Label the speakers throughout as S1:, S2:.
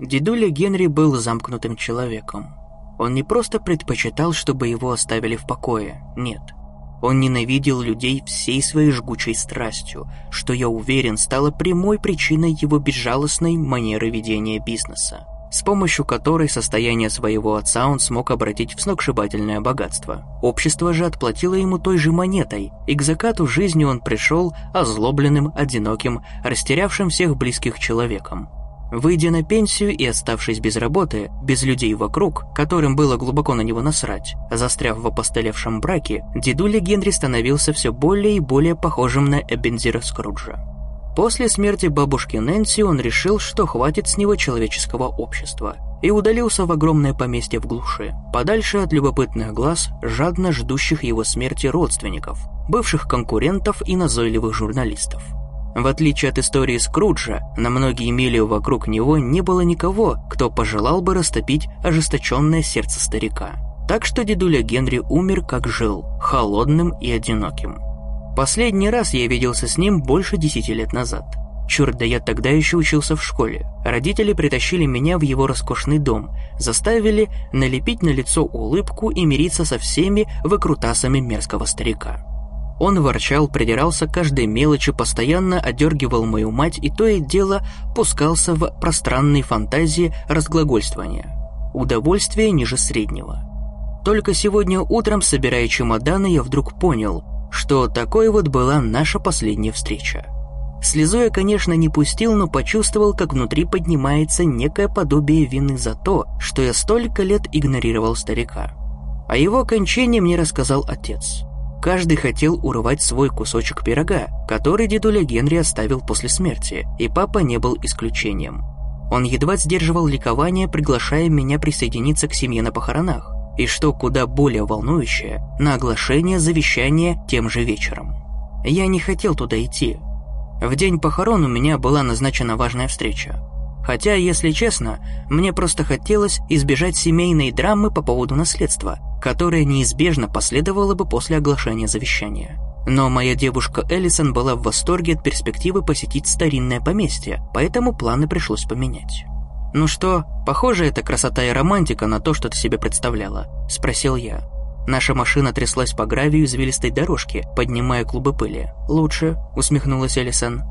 S1: Дедуля Генри был замкнутым человеком. Он не просто предпочитал, чтобы его оставили в покое, нет. Он ненавидел людей всей своей жгучей страстью, что, я уверен, стало прямой причиной его безжалостной манеры ведения бизнеса, с помощью которой состояние своего отца он смог обратить в сногсшибательное богатство. Общество же отплатило ему той же монетой, и к закату жизни он пришел озлобленным, одиноким, растерявшим всех близких человеком. Выйдя на пенсию и оставшись без работы, без людей вокруг, которым было глубоко на него насрать, застряв в опостылевшем браке, дедуля Генри становился все более и более похожим на Эбензира Скруджа. После смерти бабушки Нэнси он решил, что хватит с него человеческого общества, и удалился в огромное поместье в глуши, подальше от любопытных глаз, жадно ждущих его смерти родственников, бывших конкурентов и назойливых журналистов. В отличие от истории Скруджа, на многие мили вокруг него не было никого, кто пожелал бы растопить ожесточенное сердце старика. Так что дедуля Генри умер как жил, холодным и одиноким. Последний раз я виделся с ним больше десяти лет назад. Черт, да я тогда еще учился в школе. Родители притащили меня в его роскошный дом, заставили налепить на лицо улыбку и мириться со всеми выкрутасами мерзкого старика. Он ворчал, придирался к каждой мелочи, постоянно одергивал мою мать и то и дело пускался в пространные фантазии разглагольствования. Удовольствие ниже среднего. Только сегодня утром, собирая чемоданы, я вдруг понял, что такой вот была наша последняя встреча. Слезу я, конечно, не пустил, но почувствовал, как внутри поднимается некое подобие вины за то, что я столько лет игнорировал старика. О его кончине мне рассказал отец. Каждый хотел урвать свой кусочек пирога, который дедуля Генри оставил после смерти, и папа не был исключением. Он едва сдерживал ликование, приглашая меня присоединиться к семье на похоронах, и что куда более волнующее, на оглашение завещания тем же вечером. Я не хотел туда идти. В день похорон у меня была назначена важная встреча. Хотя, если честно, мне просто хотелось избежать семейной драмы по поводу наследства, которая неизбежно последовала бы после оглашения завещания. Но моя девушка Эллисон была в восторге от перспективы посетить старинное поместье, поэтому планы пришлось поменять. «Ну что, похоже эта красота и романтика на то, что ты себе представляла?» – спросил я. Наша машина тряслась по гравию извилистой дорожки, поднимая клубы пыли. «Лучше», – усмехнулась Эллисон.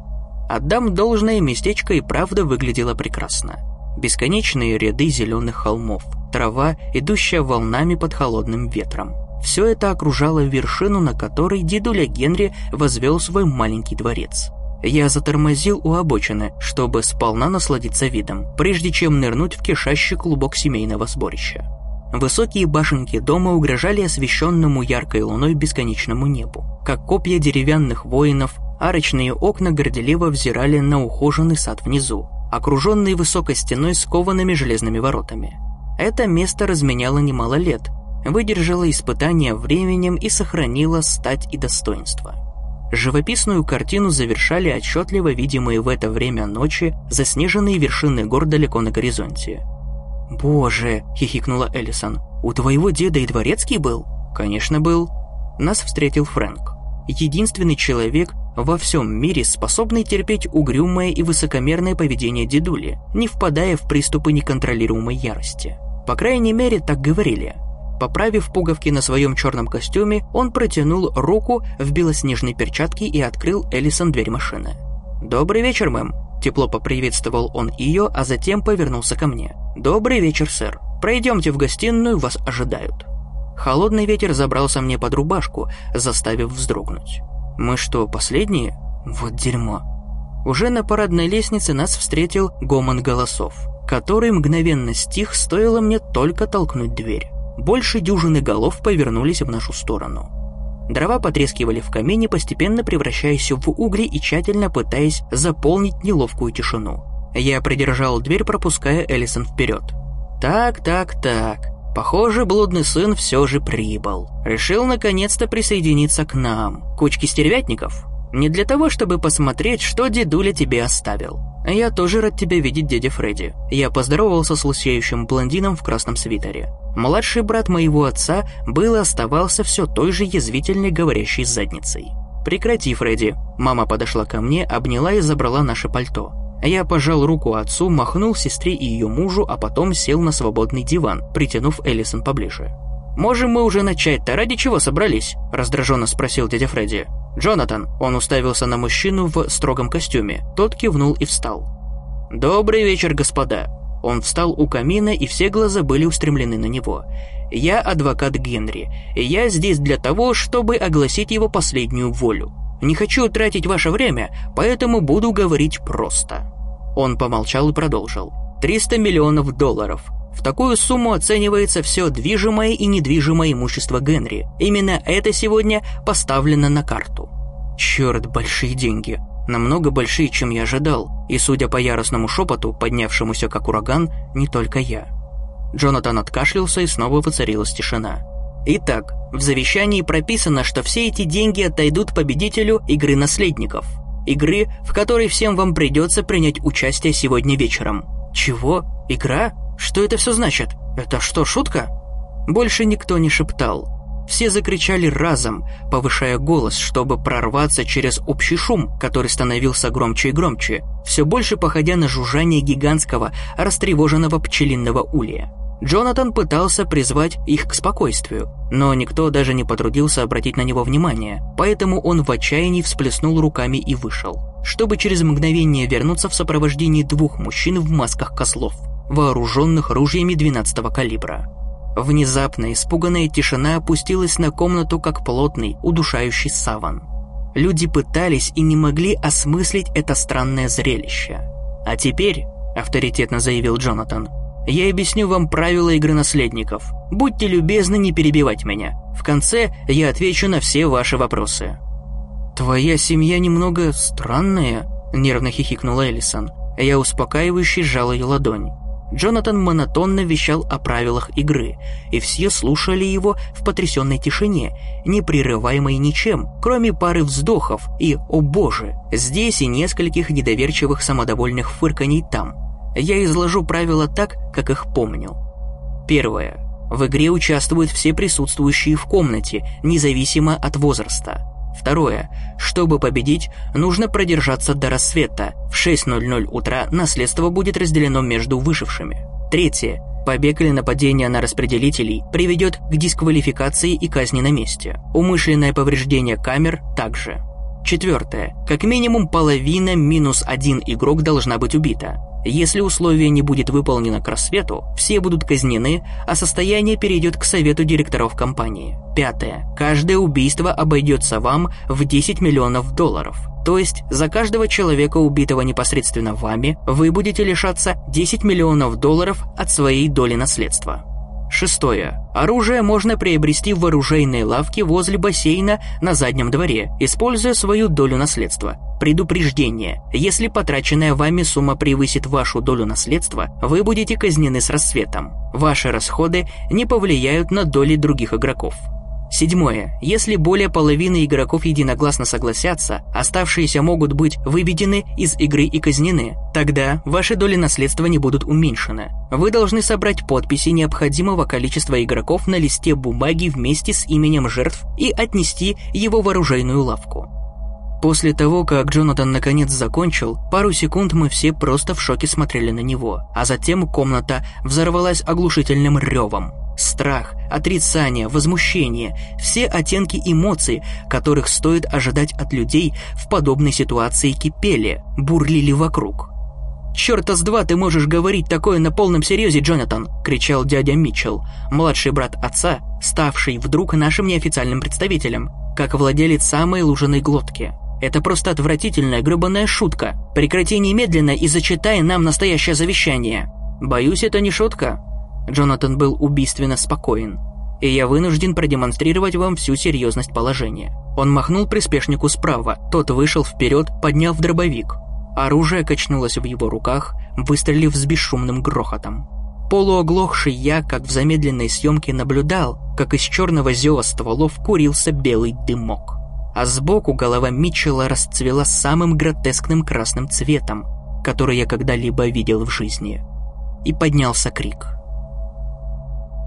S1: Отдам должное, местечко и правда выглядело прекрасно. Бесконечные ряды зеленых холмов, трава, идущая волнами под холодным ветром. Все это окружало вершину, на которой дедуля Генри возвел свой маленький дворец. Я затормозил у обочины, чтобы сполна насладиться видом, прежде чем нырнуть в кишащий клубок семейного сборища. Высокие башенки дома угрожали освещенному яркой луной бесконечному небу, как копья деревянных воинов, Арочные окна горделиво взирали на ухоженный сад внизу, окруженный высокой стеной с коваными железными воротами. Это место разменяло немало лет, выдержало испытания временем и сохранило стать и достоинство. Живописную картину завершали отчетливо видимые в это время ночи заснеженные вершины гор далеко на горизонте. «Боже!» – хихикнула Эллисон. «У твоего деда и дворецкий был?» «Конечно, был». Нас встретил Фрэнк. Единственный человек, во всем мире способный терпеть угрюмое и высокомерное поведение дедули, не впадая в приступы неконтролируемой ярости. По крайней мере, так говорили. Поправив пуговки на своем черном костюме, он протянул руку в белоснежной перчатке и открыл Эллисон дверь машины. «Добрый вечер, мэм», – тепло поприветствовал он ее, а затем повернулся ко мне. «Добрый вечер, сэр. Пройдемте в гостиную, вас ожидают». Холодный ветер забрался мне под рубашку, заставив вздрогнуть. Мы что, последние? Вот дерьмо. Уже на парадной лестнице нас встретил гомон голосов, который мгновенно стих, стоило мне только толкнуть дверь. Больше дюжины голов повернулись в нашу сторону. Дрова потрескивали в камине, постепенно превращаясь в угли и тщательно пытаясь заполнить неловкую тишину. Я придержал дверь, пропуская Эллисон вперед. «Так, так, так. Похоже, блудный сын все же прибыл. Решил наконец-то присоединиться к нам. Кучки стервятников? Не для того, чтобы посмотреть, что дедуля тебе оставил. Я тоже рад тебя видеть, дядя Фредди. Я поздоровался с лысеющим блондином в красном свитере. Младший брат моего отца был и оставался все той же язвительной говорящей задницей. «Прекрати, Фредди». Мама подошла ко мне, обняла и забрала наше пальто. Я пожал руку отцу, махнул сестре и ее мужу, а потом сел на свободный диван, притянув Эллисон поближе. «Можем мы уже начать-то? Ради чего собрались?» – раздраженно спросил дядя Фредди. «Джонатан!» – он уставился на мужчину в строгом костюме. Тот кивнул и встал. «Добрый вечер, господа!» Он встал у камина, и все глаза были устремлены на него. «Я адвокат Генри, я здесь для того, чтобы огласить его последнюю волю. Не хочу тратить ваше время, поэтому буду говорить просто». Он помолчал и продолжил. «300 миллионов долларов. В такую сумму оценивается все движимое и недвижимое имущество Генри. Именно это сегодня поставлено на карту». «Черт, большие деньги. Намного большие, чем я ожидал. И, судя по яростному шепоту, поднявшемуся как ураган, не только я». Джонатан откашлялся, и снова воцарилась тишина. Итак, в завещании прописано, что все эти деньги отойдут победителю игры наследников. Игры, в которой всем вам придется принять участие сегодня вечером. Чего? Игра? Что это все значит? Это что, шутка? Больше никто не шептал. Все закричали разом, повышая голос, чтобы прорваться через общий шум, который становился громче и громче, все больше походя на жужжание гигантского, растревоженного пчелиного улья. Джонатан пытался призвать их к спокойствию, но никто даже не потрудился обратить на него внимание, поэтому он в отчаянии всплеснул руками и вышел, чтобы через мгновение вернуться в сопровождении двух мужчин в масках козлов, вооруженных ружьями 12-го калибра. Внезапно испуганная тишина опустилась на комнату, как плотный, удушающий саван. Люди пытались и не могли осмыслить это странное зрелище. «А теперь», — авторитетно заявил Джонатан, я объясню вам правила игры наследников. Будьте любезны не перебивать меня. В конце я отвечу на все ваши вопросы». «Твоя семья немного странная», — нервно хихикнула Элисон. Я успокаивающе сжал ее ладонь. Джонатан монотонно вещал о правилах игры, и все слушали его в потрясенной тишине, не прерываемой ничем, кроме пары вздохов и «О боже!» здесь и нескольких недоверчивых самодовольных фырканий там – я изложу правила так, как их помню. Первое. В игре участвуют все присутствующие в комнате, независимо от возраста. Второе. Чтобы победить, нужно продержаться до рассвета. В 6.00 утра наследство будет разделено между выжившими. Третье. Побег или нападение на распределителей приведет к дисквалификации и казни на месте. Умышленное повреждение камер также. Четвертое. Как минимум половина минус один игрок должна быть убита. Если условие не будет выполнено к рассвету, все будут казнены, а состояние перейдет к совету директоров компании. Пятое. Каждое убийство обойдется вам в 10 миллионов долларов. То есть за каждого человека, убитого непосредственно вами, вы будете лишаться 10 миллионов долларов от своей доли наследства. Шестое. Оружие можно приобрести в оружейной лавке возле бассейна на заднем дворе, используя свою долю наследства. Предупреждение. Если потраченная вами сумма превысит вашу долю наследства, вы будете казнены с рассветом. Ваши расходы не повлияют на доли других игроков. Седьмое. Если более половины игроков единогласно согласятся, оставшиеся могут быть выведены из игры и казнены. Тогда ваши доли наследства не будут уменьшены. Вы должны собрать подписи необходимого количества игроков на листе бумаги вместе с именем жертв и отнести его в оружейную лавку. После того, как Джонатан наконец закончил, пару секунд мы все просто в шоке смотрели на него, а затем комната взорвалась оглушительным ревом. Страх, отрицание, возмущение – все оттенки эмоций, которых стоит ожидать от людей в подобной ситуации кипели, бурлили вокруг. «Чёрта с два ты можешь говорить такое на полном серьезе, Джонатан!» – кричал дядя Митчелл, младший брат отца, ставший вдруг нашим неофициальным представителем, как владелец самой лужаной глотки. Это просто отвратительная гребаная шутка. Прекрати немедленно и зачитай нам настоящее завещание. Боюсь, это не шутка. Джонатан был убийственно спокоен. И я вынужден продемонстрировать вам всю серьезность положения. Он махнул приспешнику справа, тот вышел вперед, подняв дробовик. Оружие качнулось в его руках, выстрелив с бесшумным грохотом. Полуоглохший я, как в замедленной съемке, наблюдал, как из черного зева стволов курился белый дымок а сбоку голова Митчелла расцвела самым гротескным красным цветом, который я когда-либо видел в жизни. И поднялся крик.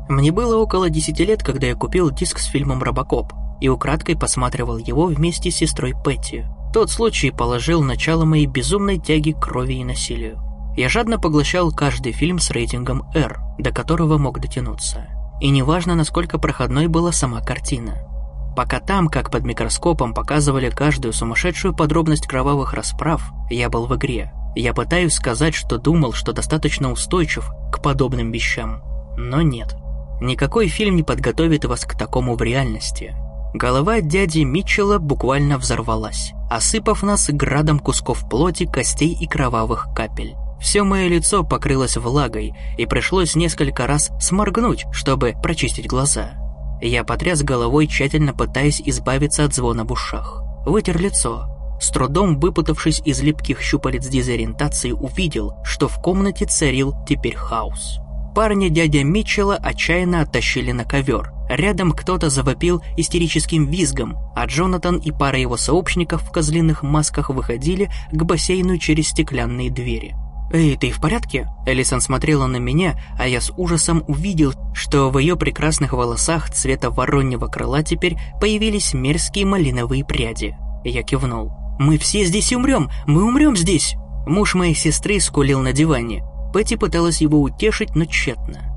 S1: Мне было около 10 лет, когда я купил диск с фильмом «Робокоп» и украдкой посматривал его вместе с сестрой Петти. Тот случай положил начало моей безумной тяги к крови и насилию. Я жадно поглощал каждый фильм с рейтингом R, до которого мог дотянуться. И неважно, насколько проходной была сама картина. Пока там, как под микроскопом, показывали каждую сумасшедшую подробность кровавых расправ, я был в игре. Я пытаюсь сказать, что думал, что достаточно устойчив к подобным вещам. Но нет. Никакой фильм не подготовит вас к такому в реальности. Голова дяди Митчелла буквально взорвалась, осыпав нас градом кусков плоти, костей и кровавых капель. Все мое лицо покрылось влагой, и пришлось несколько раз сморгнуть, чтобы прочистить глаза. Я потряс головой, тщательно пытаясь избавиться от звона в ушах. Вытер лицо. С трудом выпутавшись из липких щупалец дезориентации, увидел, что в комнате царил теперь хаос. Парня дядя Митчелла отчаянно оттащили на ковер. Рядом кто-то завопил истерическим визгом, а Джонатан и пара его сообщников в козлиных масках выходили к бассейну через стеклянные двери. «Эй, ты в порядке?» Элисон смотрела на меня, а я с ужасом увидел, что в ее прекрасных волосах цвета вороньего крыла теперь появились мерзкие малиновые пряди. Я кивнул. «Мы все здесь умрем! Мы умрем здесь!» Муж моей сестры скулил на диване. Пэтти пыталась его утешить, но тщетно.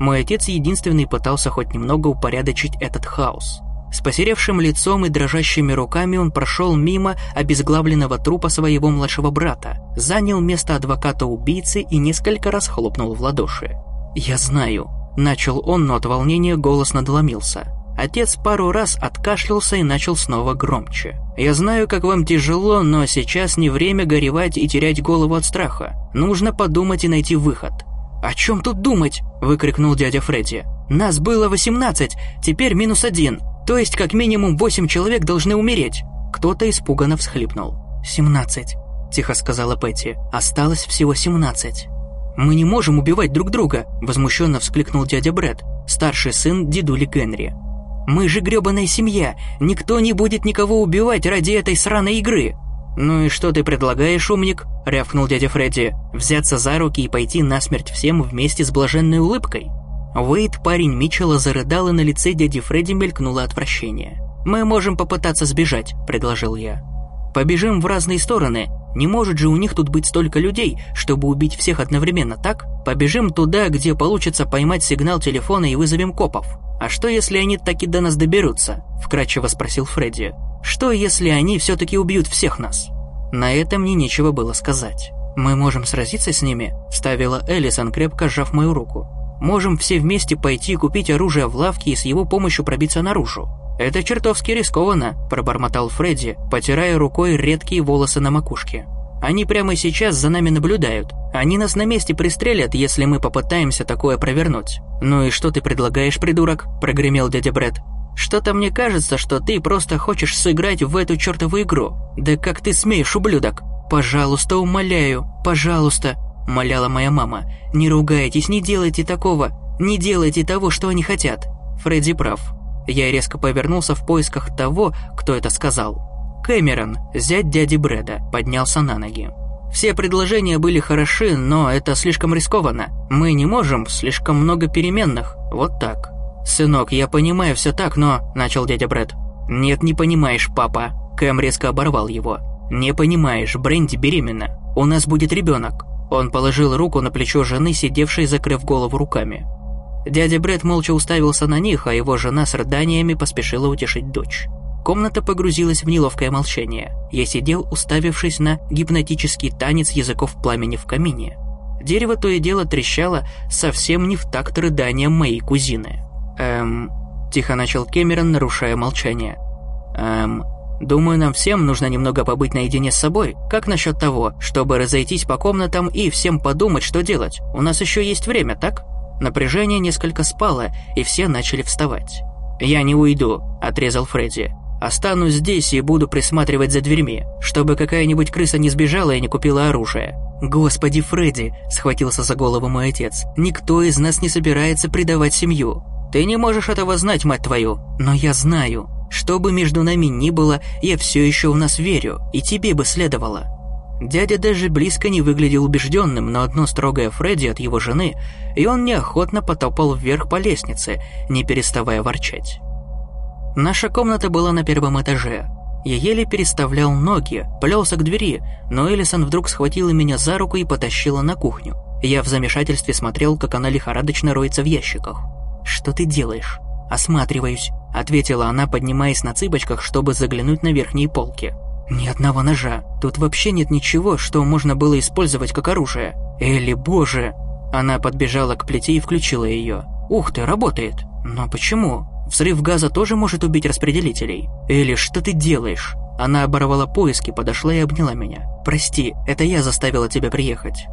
S1: Мой отец единственный пытался хоть немного упорядочить этот хаос. С посеревшим лицом и дрожащими руками он прошел мимо обезглавленного трупа своего младшего брата, занял место адвоката-убийцы и несколько раз хлопнул в ладоши. «Я знаю», – начал он, но от волнения голос надломился. Отец пару раз откашлялся и начал снова громче. «Я знаю, как вам тяжело, но сейчас не время горевать и терять голову от страха. Нужно подумать и найти выход». «О чем тут думать?» – выкрикнул дядя Фредди. «Нас было 18, теперь минус один. То есть как минимум 8 человек должны умереть». Кто-то испуганно всхлипнул. «Семнадцать», – тихо сказала Петти. «Осталось всего семнадцать». «Мы не можем убивать друг друга», – возмущенно вскликнул дядя Брэд, старший сын дедули Генри. Мы же грёбаная семья. Никто не будет никого убивать ради этой сраной игры. Ну и что ты предлагаешь, умник? рявкнул дядя Фредди. Взяться за руки и пойти насмерть всем вместе с блаженной улыбкой. Уэйд, парень Митчелла, зарыдал, и на лице дяди Фредди мелькнуло отвращение. «Мы можем попытаться сбежать», — предложил я. «Побежим в разные стороны. Не может же у них тут быть столько людей, чтобы убить всех одновременно, так? Побежим туда, где получится поймать сигнал телефона и вызовем копов. «А что, если они таки до нас доберутся?» – вкратчиво спросил Фредди. «Что, если они все-таки убьют всех нас?» На это мне нечего было сказать. «Мы можем сразиться с ними?» – ставила Элисон, крепко сжав мою руку. «Можем все вместе пойти купить оружие в лавке и с его помощью пробиться наружу». «Это чертовски рискованно», – пробормотал Фредди, потирая рукой редкие волосы на макушке. Они прямо сейчас за нами наблюдают. Они нас на месте пристрелят, если мы попытаемся такое провернуть. Ну и что ты предлагаешь, придурок? прогремел дядя Бред. Что-то мне кажется, что ты просто хочешь сыграть в эту чертову игру. Да как ты смеешь, ублюдок? Пожалуйста, умоляю, пожалуйста, моляла моя мама. Не ругайтесь, не делайте такого. Не делайте того, что они хотят. Фредди прав. Я резко повернулся в поисках того, кто это сказал. Кэмерон, зять дяди Брэда, поднялся на ноги. Все предложения были хороши, но это слишком рискованно. Мы не можем, слишком много переменных. Вот так. «Сынок, я понимаю все так, но...» – начал дядя Брэд. «Нет, не понимаешь, папа». Кэм резко оборвал его. «Не понимаешь, Бренди беременна. У нас будет ребенок». Он положил руку на плечо жены, сидевшей, закрыв голову руками. Дядя Брэд молча уставился на них, а его жена с рыданиями поспешила утешить дочь. Комната погрузилась в неловкое молчание. Я сидел, уставившись на гипнотический танец языков пламени в камине. Дерево то и дело трещало совсем не в такт рыданиям моей кузины. «Эм...» – тихо начал Кэмерон, нарушая молчание. «Эм...» Думаю, нам всем нужно немного побыть наедине с собой. Как насчет того, чтобы разойтись по комнатам и всем подумать, что делать? У нас еще есть время, так? Напряжение несколько спало, и все начали вставать. «Я не уйду», – отрезал Фредди. Останусь здесь и буду присматривать за дверьми, чтобы какая-нибудь крыса не сбежала и не купила оружие. Господи, Фредди, схватился за голову мой отец. Никто из нас не собирается предавать семью. Ты не можешь этого знать, мать твою. Но я знаю. Что бы между нами ни было, я все еще в нас верю, и тебе бы следовало. Дядя даже близко не выглядел убежденным, но одно строгое Фредди от его жены, и он неохотно потопал вверх по лестнице, не переставая ворчать. Наша комната была на первом этаже. Я еле переставлял ноги, плелся к двери, но Элисон вдруг схватила меня за руку и потащила на кухню. Я в замешательстве смотрел, как она лихорадочно роется в ящиках. «Что ты делаешь?» «Осматриваюсь», — ответила она, поднимаясь на цыпочках, чтобы заглянуть на верхние полки. «Ни одного ножа. Тут вообще нет ничего, что можно было использовать как оружие. Элли, боже!» Она подбежала к плите и включила ее. «Ух ты, работает! Но почему? Взрыв газа тоже может убить распределителей. Элли, что ты делаешь?» Она оборвала поиски, подошла и обняла меня. «Прости, это я заставила тебя приехать».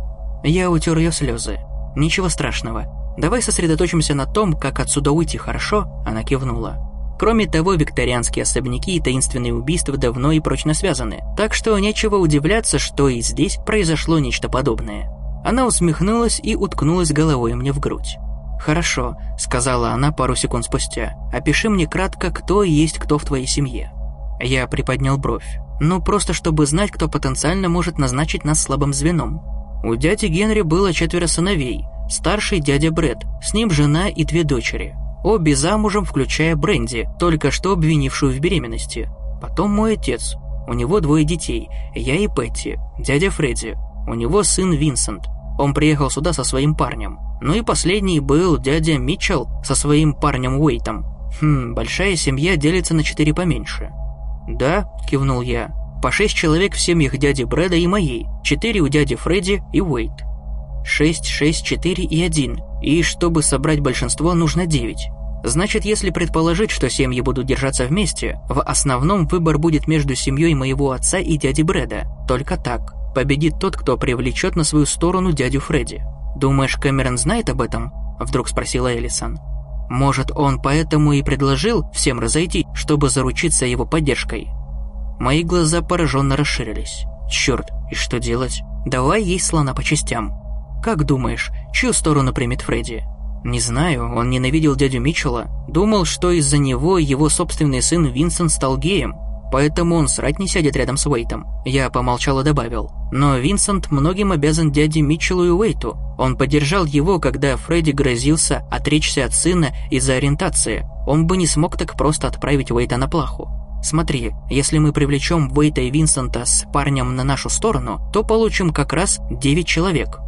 S1: Я утер ее слезы. «Ничего страшного. Давай сосредоточимся на том, как отсюда уйти, хорошо?» Она кивнула. Кроме того, викторианские особняки и таинственные убийства давно и прочно связаны, так что нечего удивляться, что и здесь произошло нечто подобное. Она усмехнулась и уткнулась головой мне в грудь. «Хорошо», — сказала она пару секунд спустя. «Опиши мне кратко, кто есть кто в твоей семье». Я приподнял бровь. «Ну, просто чтобы знать, кто потенциально может назначить нас слабым звеном». У дяди Генри было четверо сыновей. Старший дядя Бред, с ним жена и две дочери. Обе замужем, включая Бренди, только что обвинившую в беременности. Потом мой отец. У него двое детей, я и Петти, дядя Фредди. У него сын Винсент. Он приехал сюда со своим парнем. Ну и последний был дядя Митчелл со своим парнем Уэйтом. Хм, большая семья делится на четыре поменьше. «Да», – кивнул я, – «по шесть человек в семьях дяди Брэда и моей, четыре у дяди Фредди и Уэйт». Шесть, шесть, четыре и один. И чтобы собрать большинство, нужно девять. Значит, если предположить, что семьи будут держаться вместе, в основном выбор будет между семьей моего отца и дяди Брэда. Только так. Победит тот, кто привлечет на свою сторону дядю Фредди. «Думаешь, Кэмерон знает об этом?» – вдруг спросила Элисон. «Может, он поэтому и предложил всем разойти, чтобы заручиться его поддержкой?» Мои глаза пораженно расширились. «Черт, и что делать? Давай ей слона по частям. Как думаешь, чью сторону примет Фредди?» «Не знаю, он ненавидел дядю Митчелла. Думал, что из-за него его собственный сын Винсент стал геем. Поэтому он срать не сядет рядом с Уэйтом. Я помолчал и добавил. Но Винсент многим обязан дяде Митчеллу и Уэйту. Он поддержал его, когда Фредди грозился отречься от сына из-за ориентации. Он бы не смог так просто отправить Уэйта на плаху. Смотри, если мы привлечем Уэйта и Винсента с парнем на нашу сторону, то получим как раз 9 человек.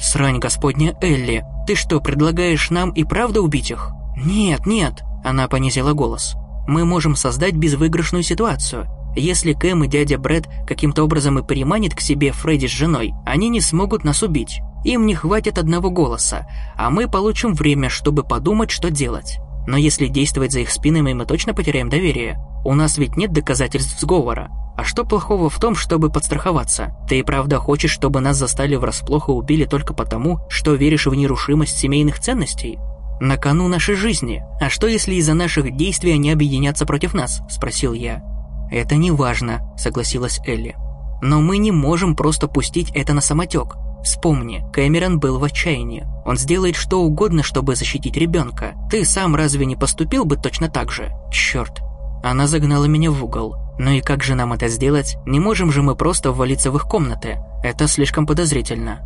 S1: Срань господня Элли, ты что, предлагаешь нам и правда убить их? Нет, нет, она понизила голос мы можем создать безвыигрышную ситуацию. Если Кэм и дядя Брэд каким-то образом и переманит к себе Фредди с женой, они не смогут нас убить. Им не хватит одного голоса, а мы получим время, чтобы подумать, что делать. Но если действовать за их спинами, мы точно потеряем доверие. У нас ведь нет доказательств сговора. А что плохого в том, чтобы подстраховаться? Ты и правда хочешь, чтобы нас застали врасплох и убили только потому, что веришь в нерушимость семейных ценностей? «На кону нашей жизни. А что, если из-за наших действий они объединятся против нас?» – спросил я. «Это не важно», – согласилась Элли. «Но мы не можем просто пустить это на самотек. Вспомни, Кэмерон был в отчаянии. Он сделает что угодно, чтобы защитить ребенка. Ты сам разве не поступил бы точно так же? Черт!» Она загнала меня в угол. «Ну и как же нам это сделать? Не можем же мы просто ввалиться в их комнаты. Это слишком подозрительно».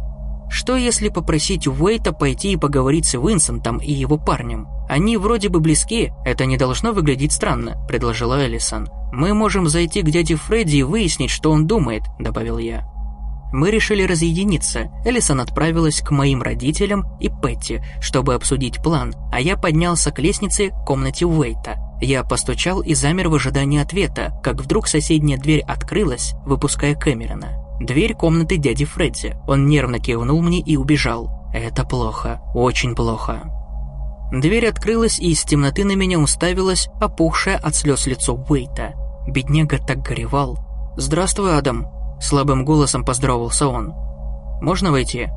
S1: Что если попросить Уэйта пойти и поговорить с Винсентом и его парнем? Они вроде бы близки, это не должно выглядеть странно, предложила Элисон. Мы можем зайти к дяде Фредди и выяснить, что он думает, добавил я. Мы решили разъединиться. Элисон отправилась к моим родителям и Петти, чтобы обсудить план, а я поднялся к лестнице к комнате Уэйта. Я постучал и замер в ожидании ответа, как вдруг соседняя дверь открылась, выпуская Кэмерона. Дверь комнаты дяди Фредди. Он нервно кивнул мне и убежал. Это плохо. Очень плохо. Дверь открылась, и из темноты на меня уставилась опухшее от слез лицо Уэйта. Бедняга так горевал. «Здравствуй, Адам!» Слабым голосом поздоровался он. «Можно войти?»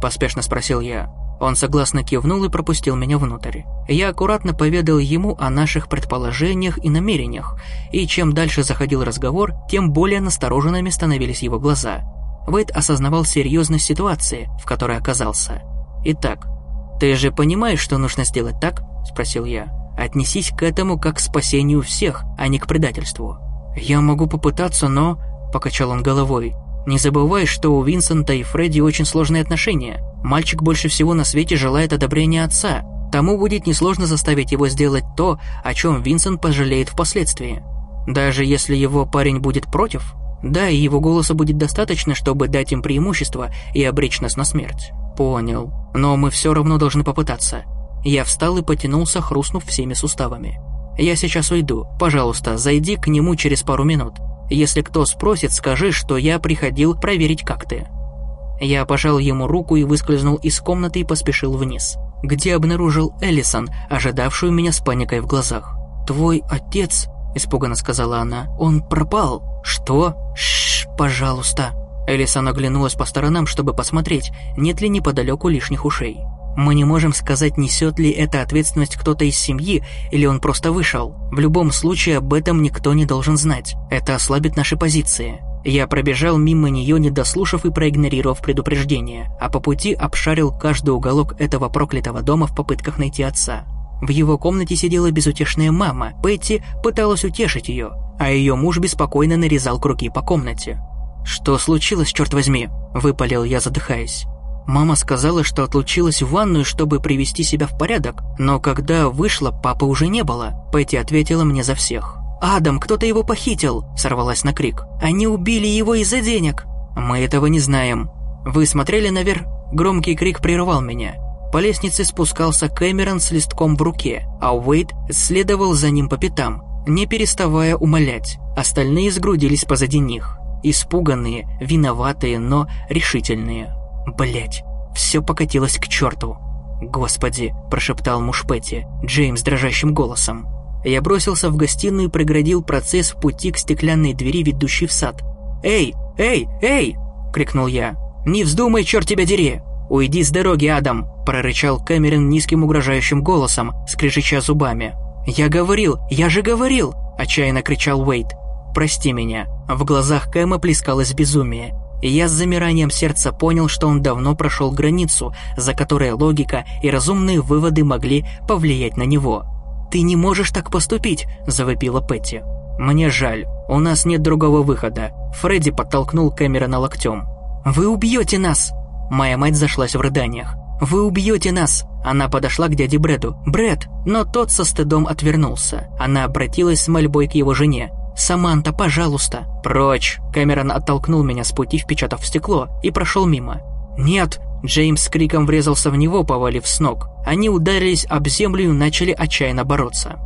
S1: Поспешно спросил я. Он согласно кивнул и пропустил меня внутрь. Я аккуратно поведал ему о наших предположениях и намерениях, и чем дальше заходил разговор, тем более настороженными становились его глаза. Вейд осознавал серьезность ситуации, в которой оказался. «Итак, ты же понимаешь, что нужно сделать так?» – спросил я. «Отнесись к этому как к спасению всех, а не к предательству». «Я могу попытаться, но...» – покачал он головой. Не забывай, что у Винсента и Фредди очень сложные отношения. Мальчик больше всего на свете желает одобрения отца. Тому будет несложно заставить его сделать то, о чем Винсент пожалеет впоследствии. Даже если его парень будет против? Да, и его голоса будет достаточно, чтобы дать им преимущество и обречь нас на смерть. Понял. Но мы все равно должны попытаться. Я встал и потянулся, хрустнув всеми суставами. Я сейчас уйду. Пожалуйста, зайди к нему через пару минут. Если кто спросит, скажи, что я приходил проверить, как ты. Я пожал ему руку и выскользнул из комнаты и поспешил вниз, где обнаружил Эллисон, ожидавшую меня с паникой в глазах. «Твой отец», – испуганно сказала она, – «он пропал». «Что?» «Шш, пожалуйста». Эллисон оглянулась по сторонам, чтобы посмотреть, нет ли неподалеку лишних ушей. Мы не можем сказать, несет ли эта ответственность кто-то из семьи, или он просто вышел. В любом случае, об этом никто не должен знать. Это ослабит наши позиции. Я пробежал мимо нее, не дослушав и проигнорировав предупреждение, а по пути обшарил каждый уголок этого проклятого дома в попытках найти отца. В его комнате сидела безутешная мама. Петти пыталась утешить ее, а ее муж беспокойно нарезал круги по комнате. «Что случилось, черт возьми?» – выпалил я, задыхаясь. Мама сказала, что отлучилась в ванную, чтобы привести себя в порядок, но когда вышла, папы уже не было. Петти ответила мне за всех. «Адам, кто-то его похитил!» – сорвалась на крик. «Они убили его из-за денег!» «Мы этого не знаем. Вы смотрели наверх?» Громкий крик прервал меня. По лестнице спускался Кэмерон с листком в руке, а Уэйд следовал за ним по пятам, не переставая умолять. Остальные сгрудились позади них. Испуганные, виноватые, но решительные. Блять, все покатилось к черту. «Господи!» – прошептал муж Петти, Джеймс дрожащим голосом. Я бросился в гостиную и преградил процесс в пути к стеклянной двери, ведущей в сад. «Эй! Эй! Эй!» – крикнул я. «Не вздумай, черт тебя дери!» «Уйди с дороги, Адам!» – прорычал Кэмерон низким угрожающим голосом, скрежеща зубами. «Я говорил! Я же говорил!» – отчаянно кричал Уэйт. «Прости меня». В глазах Кэма плескалось безумие. Я с замиранием сердца понял, что он давно прошел границу, за которой логика и разумные выводы могли повлиять на него. «Ты не можешь так поступить!» – завопила Петти. «Мне жаль, у нас нет другого выхода». Фредди подтолкнул Кэмерона локтем. «Вы убьете нас!» Моя мать зашлась в рыданиях. «Вы убьете нас!» Она подошла к дяде Брэду. «Брэд!» Но тот со стыдом отвернулся. Она обратилась с мольбой к его жене. «Саманта, пожалуйста!» «Прочь!» Кэмерон оттолкнул меня с пути, впечатав в стекло, и прошел мимо. «Нет!» Джеймс с криком врезался в него, повалив с ног. Они ударились об землю и начали отчаянно бороться.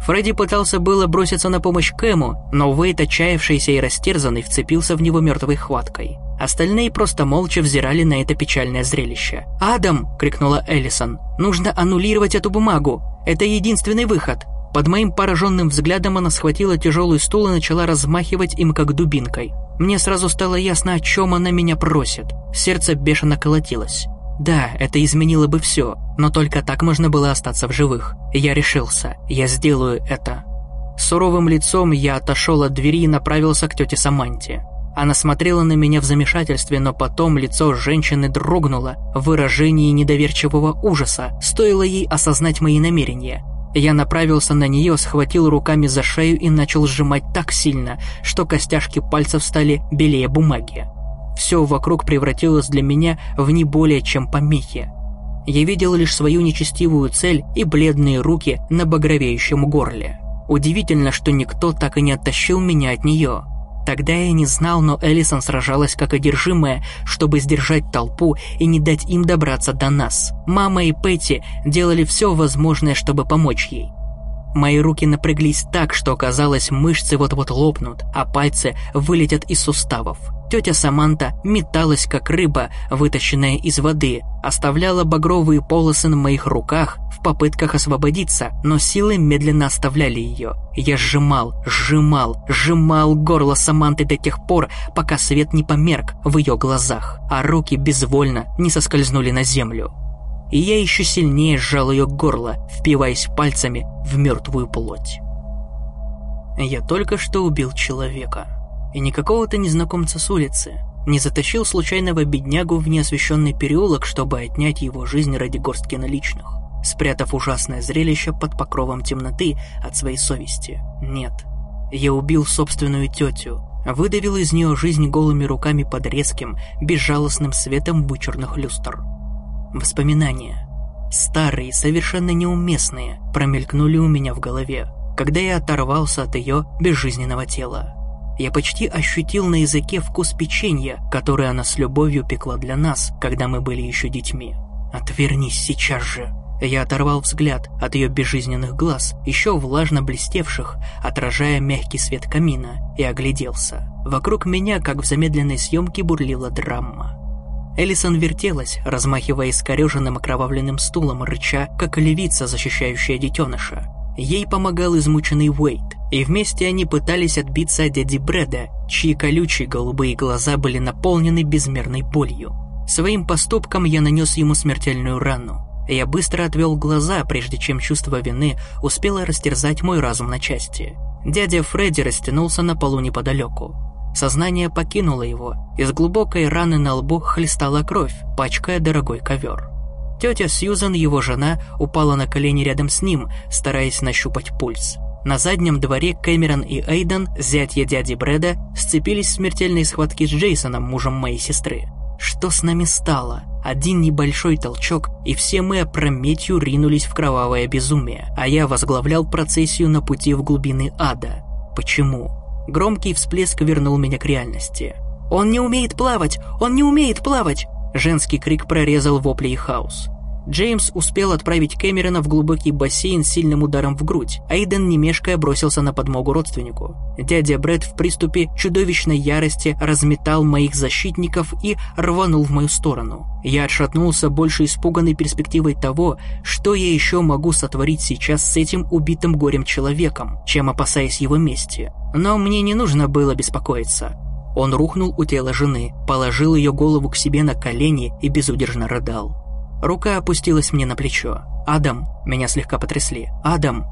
S1: Фредди пытался было броситься на помощь Кэму, но Уэйт, отчаявшийся и растерзанный, вцепился в него мертвой хваткой. Остальные просто молча взирали на это печальное зрелище. «Адам!» – крикнула Эллисон. «Нужно аннулировать эту бумагу! Это единственный выход!» Под моим пораженным взглядом она схватила тяжелый стул и начала размахивать им как дубинкой. Мне сразу стало ясно, о чем она меня просит. Сердце бешено колотилось. Да, это изменило бы все, но только так можно было остаться в живых. Я решился, я сделаю это. Суровым лицом я отошел от двери и направился к тете Саманте. Она смотрела на меня в замешательстве, но потом лицо женщины дрогнуло в выражении недоверчивого ужаса, стоило ей осознать мои намерения. Я направился на нее, схватил руками за шею и начал сжимать так сильно, что костяшки пальцев стали белее бумаги. Все вокруг превратилось для меня в не более чем помехи. Я видел лишь свою нечестивую цель и бледные руки на багровеющем горле. Удивительно, что никто так и не оттащил меня от нее. Тогда я не знал, но Элисон сражалась как одержимая, чтобы сдержать толпу и не дать им добраться до нас. Мама и Петти делали все возможное, чтобы помочь ей. Мои руки напряглись так, что казалось, мышцы вот-вот лопнут, а пальцы вылетят из суставов. Тетя Саманта металась, как рыба, вытащенная из воды, оставляла багровые полосы на моих руках в попытках освободиться, но силы медленно оставляли ее. Я сжимал, сжимал, сжимал горло Саманты до тех пор, пока свет не померк в ее глазах, а руки безвольно не соскользнули на землю. И я еще сильнее сжал ее горло, впиваясь пальцами в мертвую плоть. Я только что убил человека и не какого-то незнакомца с улицы, не затащил случайного беднягу в неосвещенный переулок, чтобы отнять его жизнь ради горстки наличных, спрятав ужасное зрелище под покровом темноты от своей совести. Нет. Я убил собственную тетю, выдавил из нее жизнь голыми руками под резким, безжалостным светом вычурных люстр. Воспоминания, старые, совершенно неуместные, промелькнули у меня в голове. когда я оторвался от ее безжизненного тела. Я почти ощутил на языке вкус печенья, которое она с любовью пекла для нас, когда мы были еще детьми. «Отвернись сейчас же!» Я оторвал взгляд от ее безжизненных глаз, еще влажно блестевших, отражая мягкий свет камина, и огляделся. Вокруг меня, как в замедленной съемке, бурлила драма. Элисон вертелась, размахивая искореженным окровавленным стулом, рыча, как левица, защищающая детеныша. Ей помогал измученный Уэйт, и вместе они пытались отбиться от дяди Брэда, чьи колючие голубые глаза были наполнены безмерной болью. Своим поступком я нанес ему смертельную рану. Я быстро отвел глаза, прежде чем чувство вины успело растерзать мой разум на части. Дядя Фредди растянулся на полу неподалеку. Сознание покинуло его, из глубокой раны на лбу хлестала кровь, пачкая дорогой ковер. Тетя Сьюзан, его жена, упала на колени рядом с ним, стараясь нащупать пульс. На заднем дворе Кэмерон и Эйден, зятья дяди Брэда, сцепились в смертельной схватке с Джейсоном, мужем моей сестры. Что с нами стало? Один небольшой толчок, и все мы опрометью ринулись в кровавое безумие, а я возглавлял процессию на пути в глубины ада. Почему? Громкий всплеск вернул меня к реальности. «Он не умеет плавать! Он не умеет плавать!» Женский крик прорезал вопли и хаос. Джеймс успел отправить Кэмерона в глубокий бассейн с сильным ударом в грудь. Айден, не мешкая, бросился на подмогу родственнику. Дядя Брэд в приступе чудовищной ярости разметал моих защитников и рванул в мою сторону. Я отшатнулся, больше испуганной перспективой того, что я еще могу сотворить сейчас с этим убитым горем человеком, чем опасаясь его мести. Но мне не нужно было беспокоиться. Он рухнул у тела жены, положил ее голову к себе на колени и безудержно рыдал. Рука опустилась мне на плечо. «Адам!» Меня слегка потрясли. «Адам!»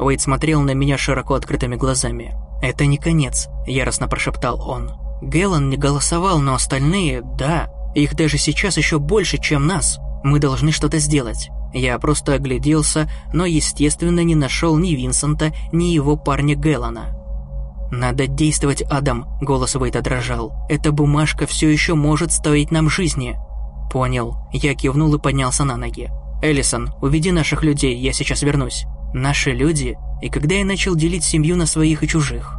S1: Уэйд смотрел на меня широко открытыми глазами. «Это не конец», – яростно прошептал он. «Геллан не голосовал, но остальные – да. Их даже сейчас еще больше, чем нас. Мы должны что-то сделать». Я просто огляделся, но, естественно, не нашел ни Винсента, ни его парня Геллана. «Надо действовать, Адам», – голос Уэйда дрожал. «Эта бумажка все еще может стоить нам жизни». «Понял». Я кивнул и поднялся на ноги. «Эллисон, уведи наших людей, я сейчас вернусь». «Наши люди?» И когда я начал делить семью на своих и чужих?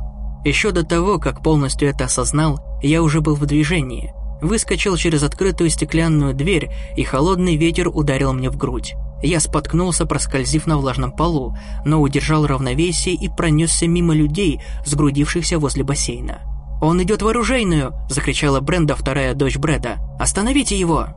S1: Еще до того, как полностью это осознал, я уже был в движении. Выскочил через открытую стеклянную дверь, и холодный ветер ударил мне в грудь. Я споткнулся, проскользив на влажном полу, но удержал равновесие и пронесся мимо людей, сгрудившихся возле бассейна. «Он идет в оружейную!» – закричала Бренда, вторая дочь Брэда. «Остановите его!»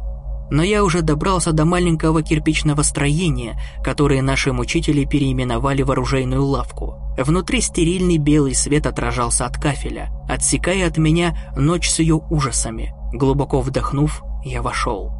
S1: Но я уже добрался до маленького кирпичного строения, которое наши мучители переименовали в оружейную лавку. Внутри стерильный белый свет отражался от кафеля, отсекая от меня ночь с ее ужасами. Глубоко вдохнув, я вошел.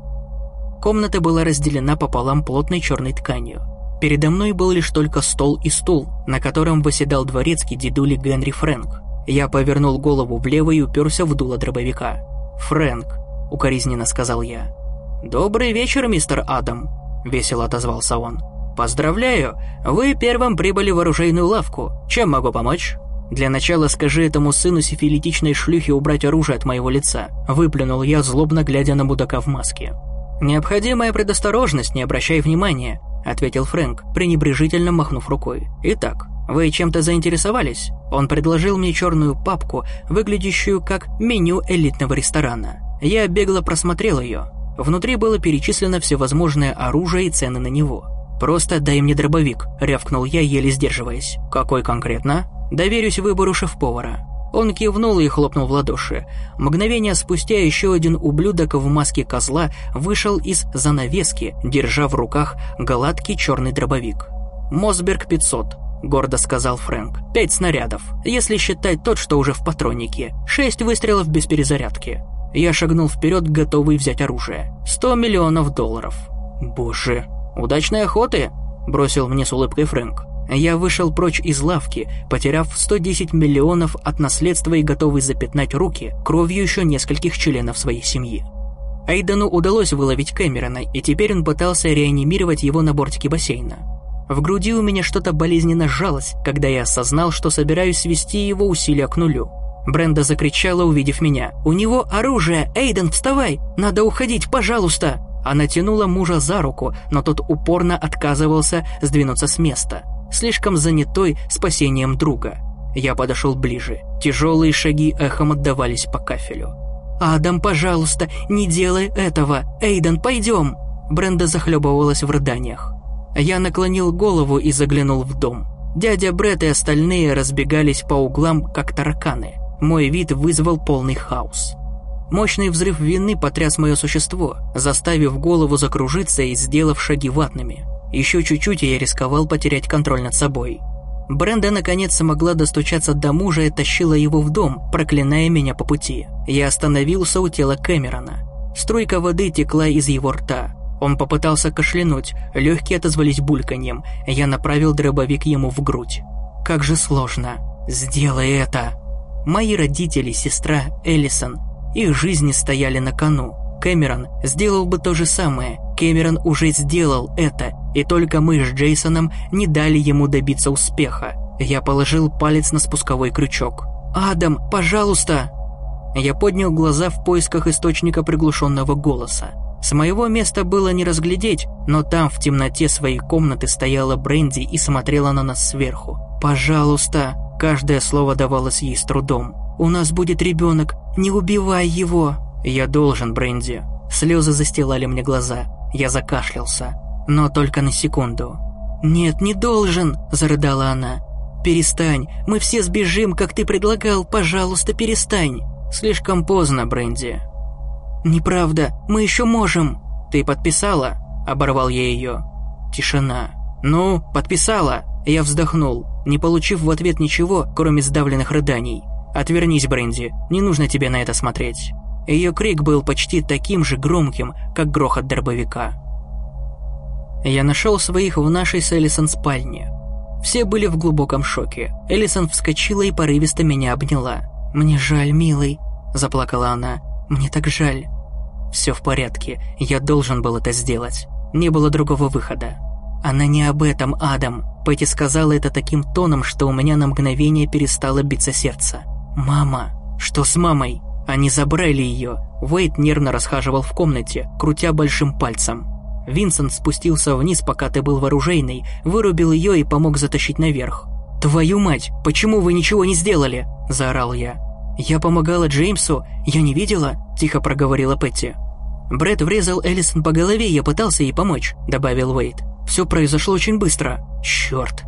S1: Комната была разделена пополам плотной черной тканью. Передо мной был лишь только стол и стул, на котором восседал дворецкий дедули Генри Фрэнк. Я повернул голову влево и уперся в дуло дробовика. «Фрэнк», — укоризненно сказал я. «Добрый вечер, мистер Адам», — весело отозвался он. «Поздравляю, вы первым прибыли в оружейную лавку. Чем могу помочь?» «Для начала скажи этому сыну сифилитичной шлюхи убрать оружие от моего лица», — выплюнул я, злобно глядя на мудака в маске. «Необходимая предосторожность, не обращай внимания», — ответил Фрэнк, пренебрежительно махнув рукой. «Итак, вы чем-то заинтересовались?» Он предложил мне черную папку, выглядящую как меню элитного ресторана. Я бегло просмотрел ее. Внутри было перечислено всевозможное оружие и цены на него. «Просто дай мне дробовик», — рявкнул я, еле сдерживаясь. «Какой конкретно?» «Доверюсь выбору шеф-повара». Он кивнул и хлопнул в ладоши. Мгновение спустя еще один ублюдок в маске козла вышел из занавески, держа в руках гладкий черный дробовик. «Мосберг 500», — гордо сказал Фрэнк. «Пять снарядов, если считать тот, что уже в патроннике. Шесть выстрелов без перезарядки». Я шагнул вперед, готовый взять оружие. «Сто миллионов долларов». «Боже, удачной охоты!» — бросил мне с улыбкой Фрэнк. Я вышел прочь из лавки, потеряв 110 миллионов от наследства и готовый запятнать руки кровью еще нескольких членов своей семьи. Айдану удалось выловить Кэмерона, и теперь он пытался реанимировать его на бортике бассейна. В груди у меня что-то болезненно сжалось, когда я осознал, что собираюсь свести его усилия к нулю. Бренда закричала, увидев меня. «У него оружие! Эйден, вставай! Надо уходить, пожалуйста!» Она тянула мужа за руку, но тот упорно отказывался сдвинуться с места. слишком занятой спасением друга. Я подошел ближе. Тяжелые шаги эхом отдавались по кафелю. «Адам, пожалуйста, не делай этого! Эйден, пойдем!» Бренда захлебывалась в рыданиях. Я наклонил голову и заглянул в дом. Дядя Бред и остальные разбегались по углам, как тараканы. Мой вид вызвал полный хаос. Мощный взрыв вины потряс мое существо, заставив голову закружиться и сделав шаги ватными. Еще чуть-чуть, и я рисковал потерять контроль над собой. Бренда наконец смогла достучаться до мужа и тащила его в дом, проклиная меня по пути. Я остановился у тела Кэмерона. Струйка воды текла из его рта. Он попытался кашлянуть, легкие отозвались бульканьем. Я направил дробовик ему в грудь. Как же сложно. Сделай это. Мои родители, сестра Эллисон, их жизни стояли на кону. Кэмерон сделал бы то же самое. Кэмерон уже сделал это, и только мы с Джейсоном не дали ему добиться успеха. Я положил палец на спусковой крючок. «Адам, пожалуйста!» Я поднял глаза в поисках источника приглушенного голоса. С моего места было не разглядеть, но там в темноте своей комнаты стояла Бренди и смотрела на нас сверху. «Пожалуйста!» Каждое слово давалось ей с трудом. «У нас будет ребенок, не убивай его!» «Я должен, Бренди». Слезы застилали мне глаза. Я закашлялся. Но только на секунду. «Нет, не должен!» – зарыдала она. «Перестань, мы все сбежим, как ты предлагал, пожалуйста, перестань!» «Слишком поздно, Бренди». «Неправда, мы еще можем!» «Ты подписала?» – оборвал я ее. Тишина. «Ну, подписала!» Я вздохнул, не получив в ответ ничего, кроме сдавленных рыданий. «Отвернись, Бренди, не нужно тебе на это смотреть». Ее крик был почти таким же громким, как грохот дробовика. Я нашел своих в нашей с Элисон спальне. Все были в глубоком шоке. Элисон вскочила и порывисто меня обняла. «Мне жаль, милый», – заплакала она. «Мне так жаль». «Все в порядке, я должен был это сделать. Не было другого выхода». «Она не об этом, Адам», – Пэтти сказала это таким тоном, что у меня на мгновение перестало биться сердце. «Мама! Что с мамой?» Они забрали ее. Уэйд нервно расхаживал в комнате, крутя большим пальцем. Винсент спустился вниз, пока ты был вооружейный, вырубил ее и помог затащить наверх. «Твою мать, почему вы ничего не сделали?» – заорал я. «Я помогала Джеймсу, я не видела», – тихо проговорила Петти. Брэд врезал Эллисон по голове, я пытался ей помочь», – добавил Уэйд. «Все произошло очень быстро. Черт!»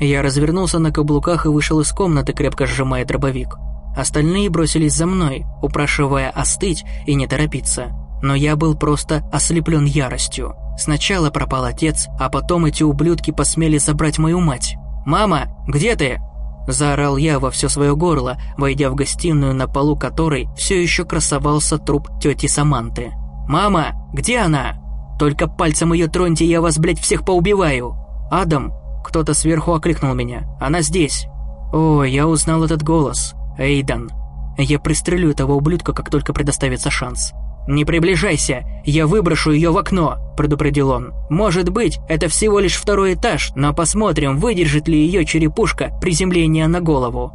S1: Я развернулся на каблуках и вышел из комнаты, крепко сжимая дробовик. Остальные бросились за мной, упрашивая остыть и не торопиться. Но я был просто ослеплен яростью. Сначала пропал отец, а потом эти ублюдки посмели забрать мою мать. «Мама, где ты?» Заорал я во все свое горло, войдя в гостиную, на полу которой все еще красовался труп тети Саманты. «Мама, где она? Только пальцем ее троньте, я вас, блядь, всех поубиваю!» «Адам!» Кто-то сверху окликнул меня. «Она здесь!» О, я узнал этот голос. Эйдан. Я пристрелю этого ублюдка, как только предоставится шанс. «Не приближайся, я выброшу ее в окно», – предупредил он. «Может быть, это всего лишь второй этаж, но посмотрим, выдержит ли ее черепушка приземление на голову».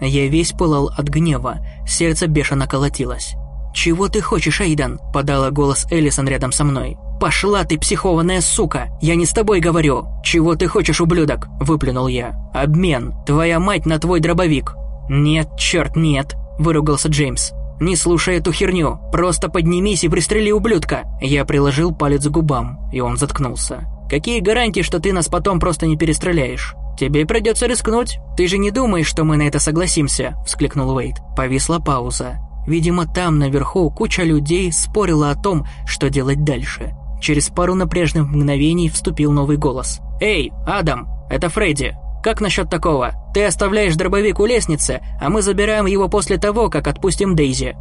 S1: Я весь пылал от гнева, сердце бешено колотилось. «Чего ты хочешь, Эйдан?» – подала голос Элисон рядом со мной. «Пошла ты, психованная сука! Я не с тобой говорю! Чего ты хочешь, ублюдок?» – выплюнул я. «Обмен! Твоя мать на твой дробовик!» «Нет, черт, нет!» – выругался Джеймс. «Не слушай эту херню! Просто поднимись и пристрели ублюдка!» Я приложил палец к губам, и он заткнулся. «Какие гарантии, что ты нас потом просто не перестреляешь?» «Тебе придется рискнуть. Ты же не думаешь, что мы на это согласимся?» – вскликнул Уэйд. Повисла пауза. Видимо, там, наверху, куча людей спорила о том, что делать дальше. Через пару напряжных мгновений вступил новый голос. «Эй, Адам, это Фредди. Как насчет такого? Ты оставляешь дробовик у лестницы, а мы забираем его после того, как отпустим Дейзи».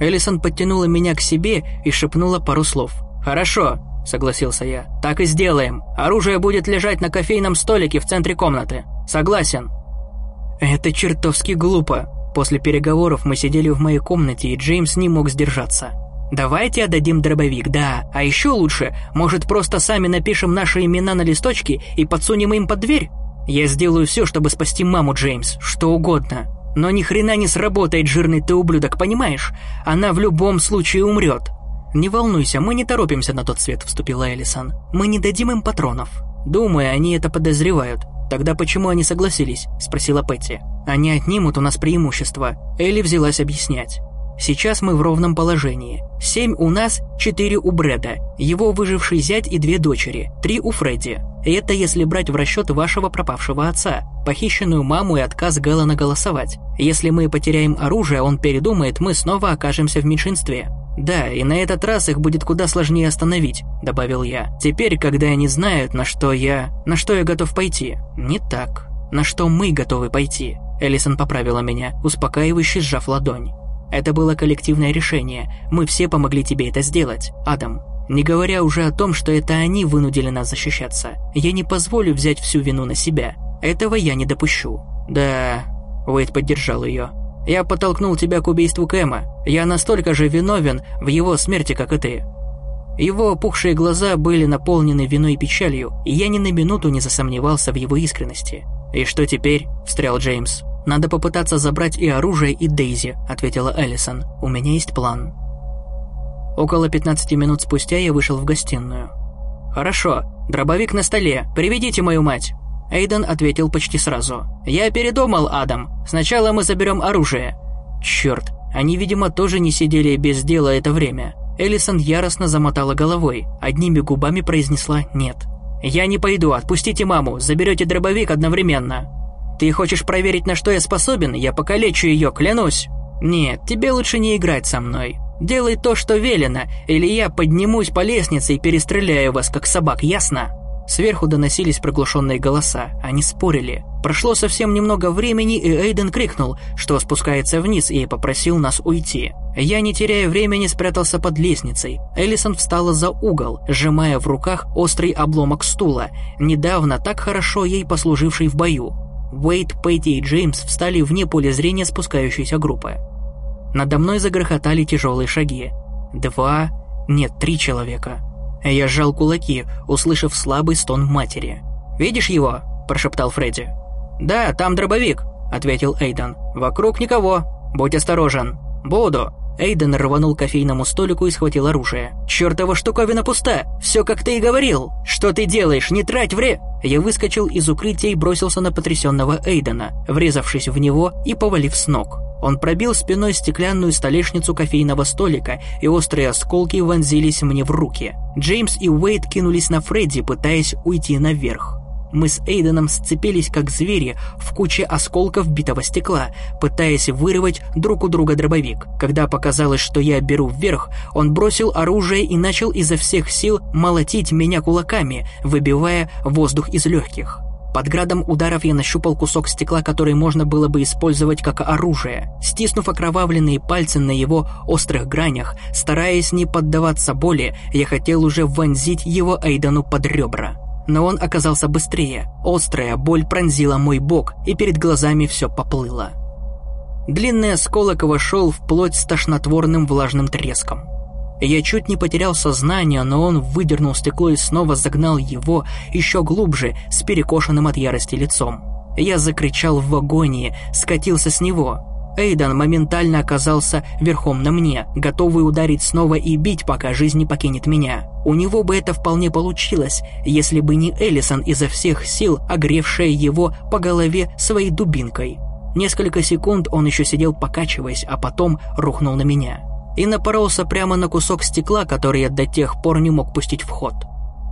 S1: Элисон подтянула меня к себе и шепнула пару слов. «Хорошо», — согласился я. «Так и сделаем. Оружие будет лежать на кофейном столике в центре комнаты. Согласен». «Это чертовски глупо». После переговоров мы сидели в моей комнате, и Джеймс не мог сдержаться. «Давайте отдадим дробовик, да. А еще лучше, может, просто сами напишем наши имена на листочке и подсунем им под дверь?» Я сделаю все, чтобы спасти маму, Джеймс, что угодно. Но ни хрена не сработает, жирный ты ублюдок, понимаешь? Она в любом случае умрет. «Не волнуйся, мы не торопимся на тот свет», — вступила Элисон. «Мы не дадим им патронов». «Думаю, они это подозревают. Тогда почему они согласились?» — спросила Петти. «Они отнимут у нас преимущество». Элли взялась объяснять. Сейчас мы в ровном положении. Семь у нас, четыре у Брэда, его выживший зять и две дочери, три у Фредди. Это если брать в расчет вашего пропавшего отца, похищенную маму и отказ Гэллана голосовать. Если мы потеряем оружие, он передумает, мы снова окажемся в меньшинстве. «Да, и на этот раз их будет куда сложнее остановить», — добавил я. «Теперь, когда они знают, на что я... на что я готов пойти». «Не так. На что мы готовы пойти?» Элисон поправила меня, успокаивающе сжав ладонь. Это было коллективное решение. Мы все помогли тебе это сделать, Адам. Не говоря уже о том, что это они вынудили нас защищаться. Я не позволю взять всю вину на себя. Этого я не допущу. Да, Уэйд поддержал ее. Я подтолкнул тебя к убийству Кэма. Я настолько же виновен в его смерти, как и ты. Его опухшие глаза были наполнены виной и печалью, и я ни на минуту не засомневался в его искренности. «И что теперь?» – встрял Джеймс. «Надо попытаться забрать и оружие, и Дейзи», — ответила Эллисон. «У меня есть план». Около 15 минут спустя я вышел в гостиную. «Хорошо, дробовик на столе, приведите мою мать». Эйден ответил почти сразу. «Я передумал, Адам. Сначала мы заберем оружие». «Черт, они, видимо, тоже не сидели без дела это время». Эллисон яростно замотала головой, одними губами произнесла «нет». «Я не пойду, отпустите маму, заберете дробовик одновременно». Ты хочешь проверить, на что я способен? Я покалечу ее, клянусь. Нет, тебе лучше не играть со мной. Делай то, что велено, или я поднимусь по лестнице и перестреляю вас, как собак, ясно?» Сверху доносились приглушенные голоса. Они спорили. Прошло совсем немного времени, и Эйден крикнул, что спускается вниз, и попросил нас уйти. Я, не теряя времени, спрятался под лестницей. Эллисон встала за угол, сжимая в руках острый обломок стула, недавно так хорошо ей послуживший в бою. Уэйд, Пэти и Джеймс встали вне поля зрения спускающейся группы. Надо мной загрохотали тяжелые шаги. Два... нет, три человека. Я сжал кулаки, услышав слабый стон матери. «Видишь его?» – прошептал Фредди. «Да, там дробовик», – ответил Эйден. «Вокруг никого. Будь осторожен». «Буду». Эйден рванул к кофейному столику и схватил оружие. «Чёртова штуковина пуста! Все как ты и говорил! Что ты делаешь? Не трать вре...» Я выскочил из укрытия и бросился на потрясенного Эйдена, врезавшись в него и повалив с ног. Он пробил спиной стеклянную столешницу кофейного столика, и острые осколки вонзились мне в руки. Джеймс и Уэйд кинулись на Фредди, пытаясь уйти наверх. Мы с Эйденом сцепились как звери в куче осколков битого стекла, пытаясь вырвать друг у друга дробовик. Когда показалось, что я беру вверх, он бросил оружие и начал изо всех сил молотить меня кулаками, выбивая воздух из легких. Под градом ударов я нащупал кусок стекла, который можно было бы использовать как оружие. Стиснув окровавленные пальцы на его острых гранях, стараясь не поддаваться боли, я хотел уже вонзить его Эйдену под ребра но он оказался быстрее. Острая боль пронзила мой бок, и перед глазами все поплыло. Длинный осколок вошел вплоть с тошнотворным влажным треском. Я чуть не потерял сознание, но он выдернул стекло и снова загнал его еще глубже, с перекошенным от ярости лицом. Я закричал в агонии, скатился с него. Эйдан моментально оказался верхом на мне, готовый ударить снова и бить, пока жизнь не покинет меня. У него бы это вполне получилось, если бы не Эллисон изо всех сил, огревшая его по голове своей дубинкой. Несколько секунд он еще сидел покачиваясь, а потом рухнул на меня. И напоролся прямо на кусок стекла, который я до тех пор не мог пустить в ход.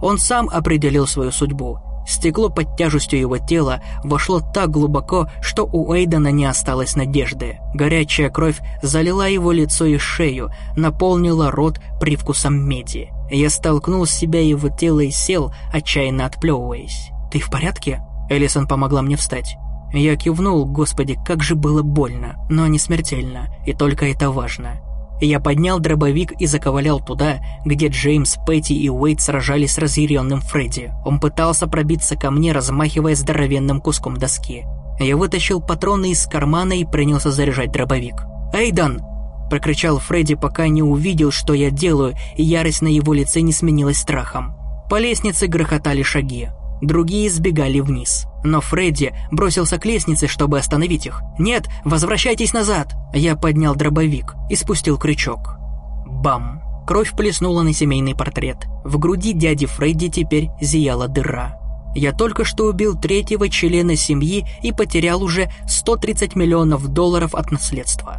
S1: Он сам определил свою судьбу, Стекло под тяжестью его тела вошло так глубоко, что у Эйдена не осталось надежды. Горячая кровь залила его лицо и шею, наполнила рот привкусом меди. Я столкнул с себя его тело и сел, отчаянно отплевываясь. «Ты в порядке?» Элисон помогла мне встать. Я кивнул, господи, как же было больно, но не смертельно, и только это важно. Я поднял дробовик и заковылял туда, где Джеймс, Пэтти и Уэйд сражались с разъяренным Фредди. Он пытался пробиться ко мне, размахивая здоровенным куском доски. Я вытащил патроны из кармана и принялся заряжать дробовик. «Эйдан!» – прокричал Фредди, пока не увидел, что я делаю, и ярость на его лице не сменилась страхом. По лестнице грохотали шаги. Другие сбегали вниз. Но Фредди бросился к лестнице, чтобы остановить их. «Нет, возвращайтесь назад!» Я поднял дробовик и спустил крючок. Бам! Кровь плеснула на семейный портрет. В груди дяди Фредди теперь зияла дыра. Я только что убил третьего члена семьи и потерял уже 130 миллионов долларов от наследства.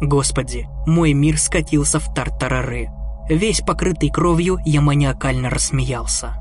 S1: Господи, мой мир скатился в тартарары. Весь покрытый кровью, я маниакально рассмеялся.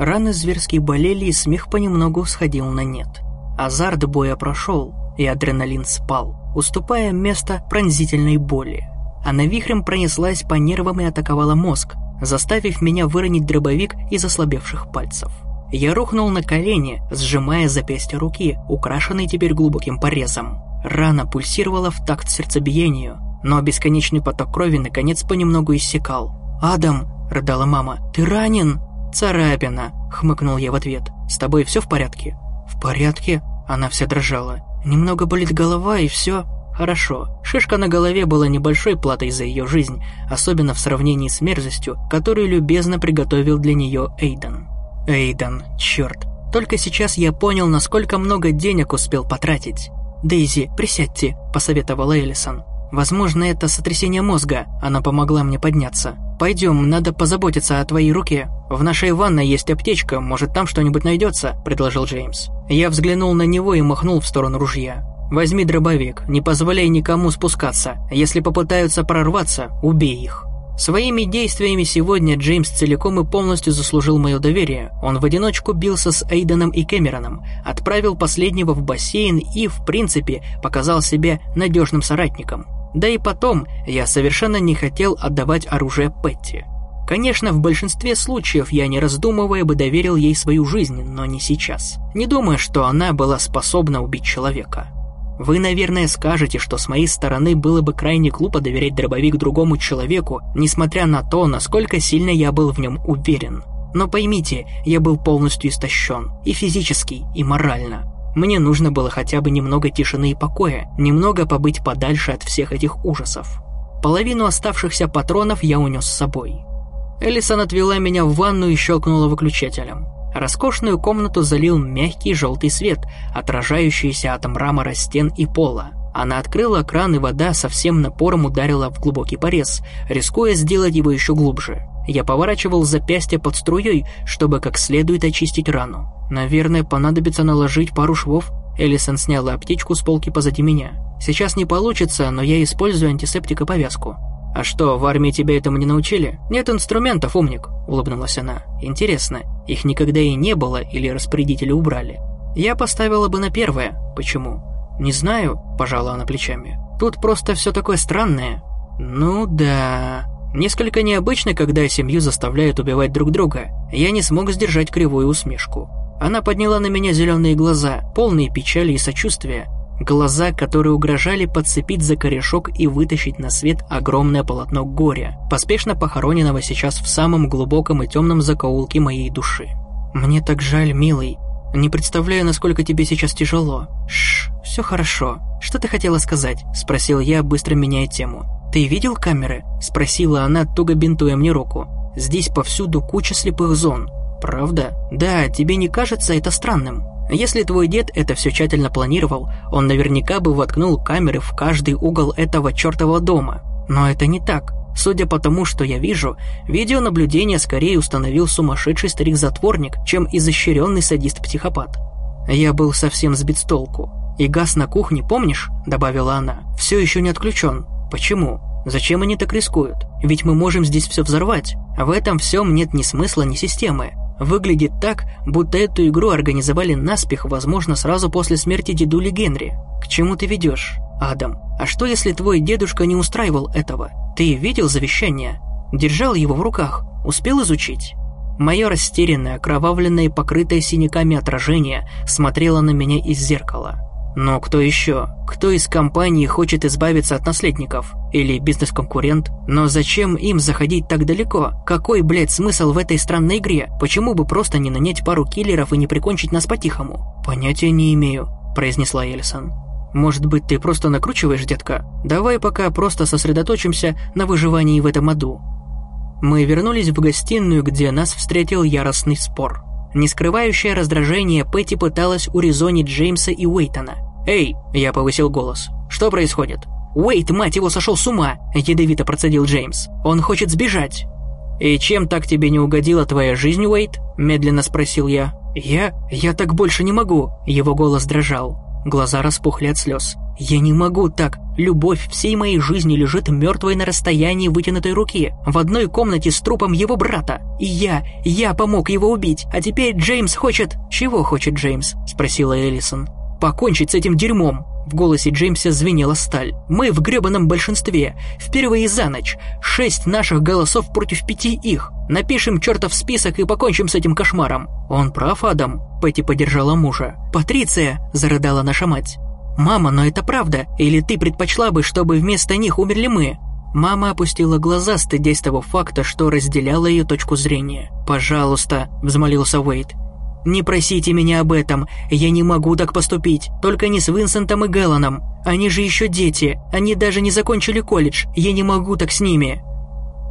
S1: Раны зверски болели, и смех понемногу сходил на нет. Азарт боя прошел, и адреналин спал, уступая место пронзительной боли. Она вихрем пронеслась по нервам и атаковала мозг, заставив меня выронить дробовик из ослабевших пальцев. Я рухнул на колени, сжимая запястье руки, украшенной теперь глубоким порезом. Рана пульсировала в такт сердцебиению, но бесконечный поток крови наконец понемногу иссякал. «Адам!» – рыдала мама. «Ты ранен?» «Царапина!» – хмыкнул я в ответ. «С тобой все в порядке?» «В порядке?» Она вся дрожала. «Немного болит голова и все?» Хорошо. Шишка на голове была небольшой платой за ее жизнь, особенно в сравнении с мерзостью, которую любезно приготовил для нее Эйден. Эйден, черт. Только сейчас я понял, насколько много денег успел потратить. «Дейзи, присядьте», – посоветовала Эллисон. «Возможно, это сотрясение мозга. Она помогла мне подняться. Пойдем, надо позаботиться о твоей руке. В нашей ванной есть аптечка, может, там что-нибудь найдется», – предложил Джеймс. Я взглянул на него и махнул в сторону ружья. «Возьми дробовик, не позволяй никому спускаться. Если попытаются прорваться, убей их». Своими действиями сегодня Джеймс целиком и полностью заслужил мое доверие. Он в одиночку бился с Эйденом и Кэмероном, отправил последнего в бассейн и, в принципе, показал себя надежным соратником. Да и потом, я совершенно не хотел отдавать оружие Петти. Конечно, в большинстве случаев я, не раздумывая, бы доверил ей свою жизнь, но не сейчас. Не думая, что она была способна убить человека. Вы, наверное, скажете, что с моей стороны было бы крайне глупо доверять дробовик другому человеку, несмотря на то, насколько сильно я был в нем уверен. Но поймите, я был полностью истощен, и физически, и морально. Мне нужно было хотя бы немного тишины и покоя, немного побыть подальше от всех этих ужасов. Половину оставшихся патронов я унес с собой. Элисон отвела меня в ванну и щелкнула выключателем. Роскошную комнату залил мягкий желтый свет, отражающийся от мрамора стен и пола. Она открыла кран, и вода со всем напором ударила в глубокий порез, рискуя сделать его еще глубже. Я поворачивал запястье под струей, чтобы как следует очистить рану. Наверное, понадобится наложить пару швов. Элисон сняла аптечку с полки позади меня. Сейчас не получится, но я использую антисептик и повязку. «А что, в армии тебя этому не научили?» «Нет инструментов, умник», — улыбнулась она. «Интересно, их никогда и не было или распорядители убрали?» «Я поставила бы на первое. Почему?» «Не знаю», — пожала она плечами. «Тут просто все такое странное». «Ну да...» Несколько необычно, когда семью заставляют убивать друг друга. Я не смог сдержать кривую усмешку. Она подняла на меня зеленые глаза, полные печали и сочувствия, Глаза, которые угрожали подцепить за корешок и вытащить на свет огромное полотно горя, поспешно похороненного сейчас в самом глубоком и темном закоулке моей души. «Мне так жаль, милый. Не представляю, насколько тебе сейчас тяжело. Шш, все хорошо. Что ты хотела сказать?» – спросил я, быстро меняя тему. «Ты видел камеры?» – спросила она, туго бинтуя мне руку. «Здесь повсюду куча слепых зон. Правда? Да, тебе не кажется это странным?» Если твой дед это все тщательно планировал, он наверняка бы воткнул камеры в каждый угол этого чертового дома. Но это не так. Судя по тому, что я вижу, видеонаблюдение скорее установил сумасшедший старик-затворник, чем изощренный садист-психопат. Я был совсем сбит с толку. «И газ на кухне, помнишь?» – добавила она. «Все еще не отключен. Почему? Зачем они так рискуют? Ведь мы можем здесь все взорвать. А в этом всем нет ни смысла, ни системы. Выглядит так, будто эту игру организовали наспех, возможно, сразу после смерти дедули Генри. К чему ты ведешь, Адам? А что, если твой дедушка не устраивал этого? Ты видел завещание? Держал его в руках? Успел изучить? Мое растерянное, окровавленное и покрытое синяками отражение смотрело на меня из зеркала. Но кто еще? Кто из компании хочет избавиться от наследников? Или бизнес-конкурент? Но зачем им заходить так далеко? Какой, блядь, смысл в этой странной игре? Почему бы просто не нанять пару киллеров и не прикончить нас по-тихому? Понятия не имею, произнесла Элисон. Может быть, ты просто накручиваешь, детка? Давай пока просто сосредоточимся на выживании в этом аду. Мы вернулись в гостиную, где нас встретил яростный спор. Не скрывающая раздражение, Пэтти пыталась урезонить Джеймса и Уэйтона. «Эй!» – я повысил голос. «Что происходит?» Уэйт, мать его, сошел с ума!» – ядовито процедил Джеймс. «Он хочет сбежать!» «И чем так тебе не угодила твоя жизнь, Уэйт?» – медленно спросил я. «Я? Я так больше не могу!» – его голос дрожал. Глаза распухли от слез. «Я не могу так. Любовь всей моей жизни лежит мертвой на расстоянии вытянутой руки, в одной комнате с трупом его брата. И я, я помог его убить, а теперь Джеймс хочет...» «Чего хочет Джеймс?» – спросила Эллисон. «Покончить с этим дерьмом!» В голосе Джеймса звенела сталь. «Мы в гребаном большинстве. Впервые за ночь. Шесть наших голосов против пяти их. Напишем чертов список и покончим с этим кошмаром». «Он прав, Адам?» Пэтти поддержала мужа. «Патриция!» – зарыдала наша мать. «Мама, но это правда. Или ты предпочла бы, чтобы вместо них умерли мы?» Мама опустила глаза, стыдясь того факта, что разделяла ее точку зрения. «Пожалуйста», – взмолился Уэйт, «Не просите меня об этом, я не могу так поступить, только не с Винсентом и Гэлланом. Они же еще дети, они даже не закончили колледж, я не могу так с ними».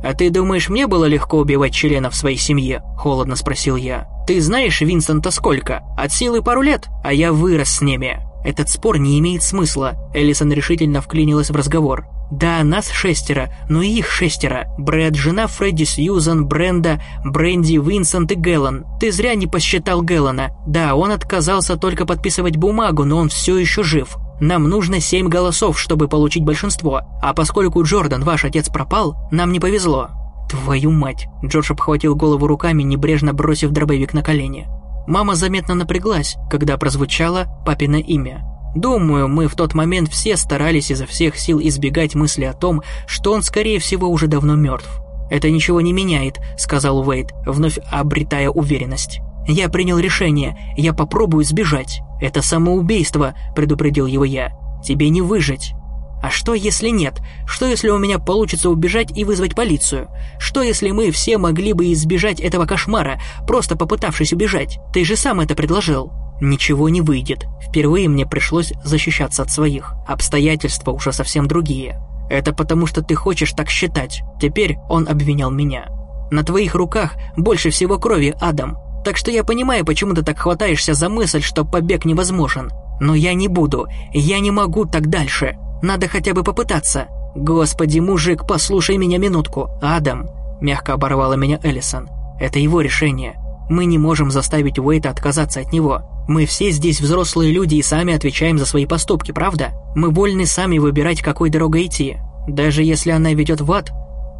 S1: «А ты думаешь, мне было легко убивать членов своей семьи?» – холодно спросил я. «Ты знаешь Винсента сколько? От силы пару лет, а я вырос с ними». Этот спор не имеет смысла. Элисон решительно вклинилась в разговор. Да, нас шестеро, но и их шестеро. Брэд, жена Фредди Сьюзан, Бренда, Бренди, Винсент и Гэллан. Ты зря не посчитал Гэллана. Да, он отказался только подписывать бумагу, но он все еще жив. Нам нужно семь голосов, чтобы получить большинство. А поскольку Джордан, ваш отец, пропал, нам не повезло. Твою мать. Джордж обхватил голову руками, небрежно бросив дробовик на колени. Мама заметно напряглась, когда прозвучало папино имя. Думаю, мы в тот момент все старались изо всех сил избегать мысли о том, что он, скорее всего, уже давно мертв. «Это ничего не меняет», — сказал Уэйд, вновь обретая уверенность. «Я принял решение, я попробую сбежать. Это самоубийство», — предупредил его я. «Тебе не выжить». А что, если нет? Что, если у меня получится убежать и вызвать полицию? Что, если мы все могли бы избежать этого кошмара, просто попытавшись убежать? Ты же сам это предложил. Ничего не выйдет. Впервые мне пришлось защищаться от своих. Обстоятельства уже совсем другие. Это потому, что ты хочешь так считать. Теперь он обвинял меня. На твоих руках больше всего крови, Адам. Так что я понимаю, почему ты так хватаешься за мысль, что побег невозможен. Но я не буду. Я не могу так дальше. Надо хотя бы попытаться. Господи, мужик, послушай меня минутку. Адам, мягко оборвала меня Эллисон. Это его решение. Мы не можем заставить Уэйта отказаться от него. Мы все здесь взрослые люди и сами отвечаем за свои поступки, правда? Мы вольны сами выбирать, какой дорогой идти. Даже если она ведет в ад.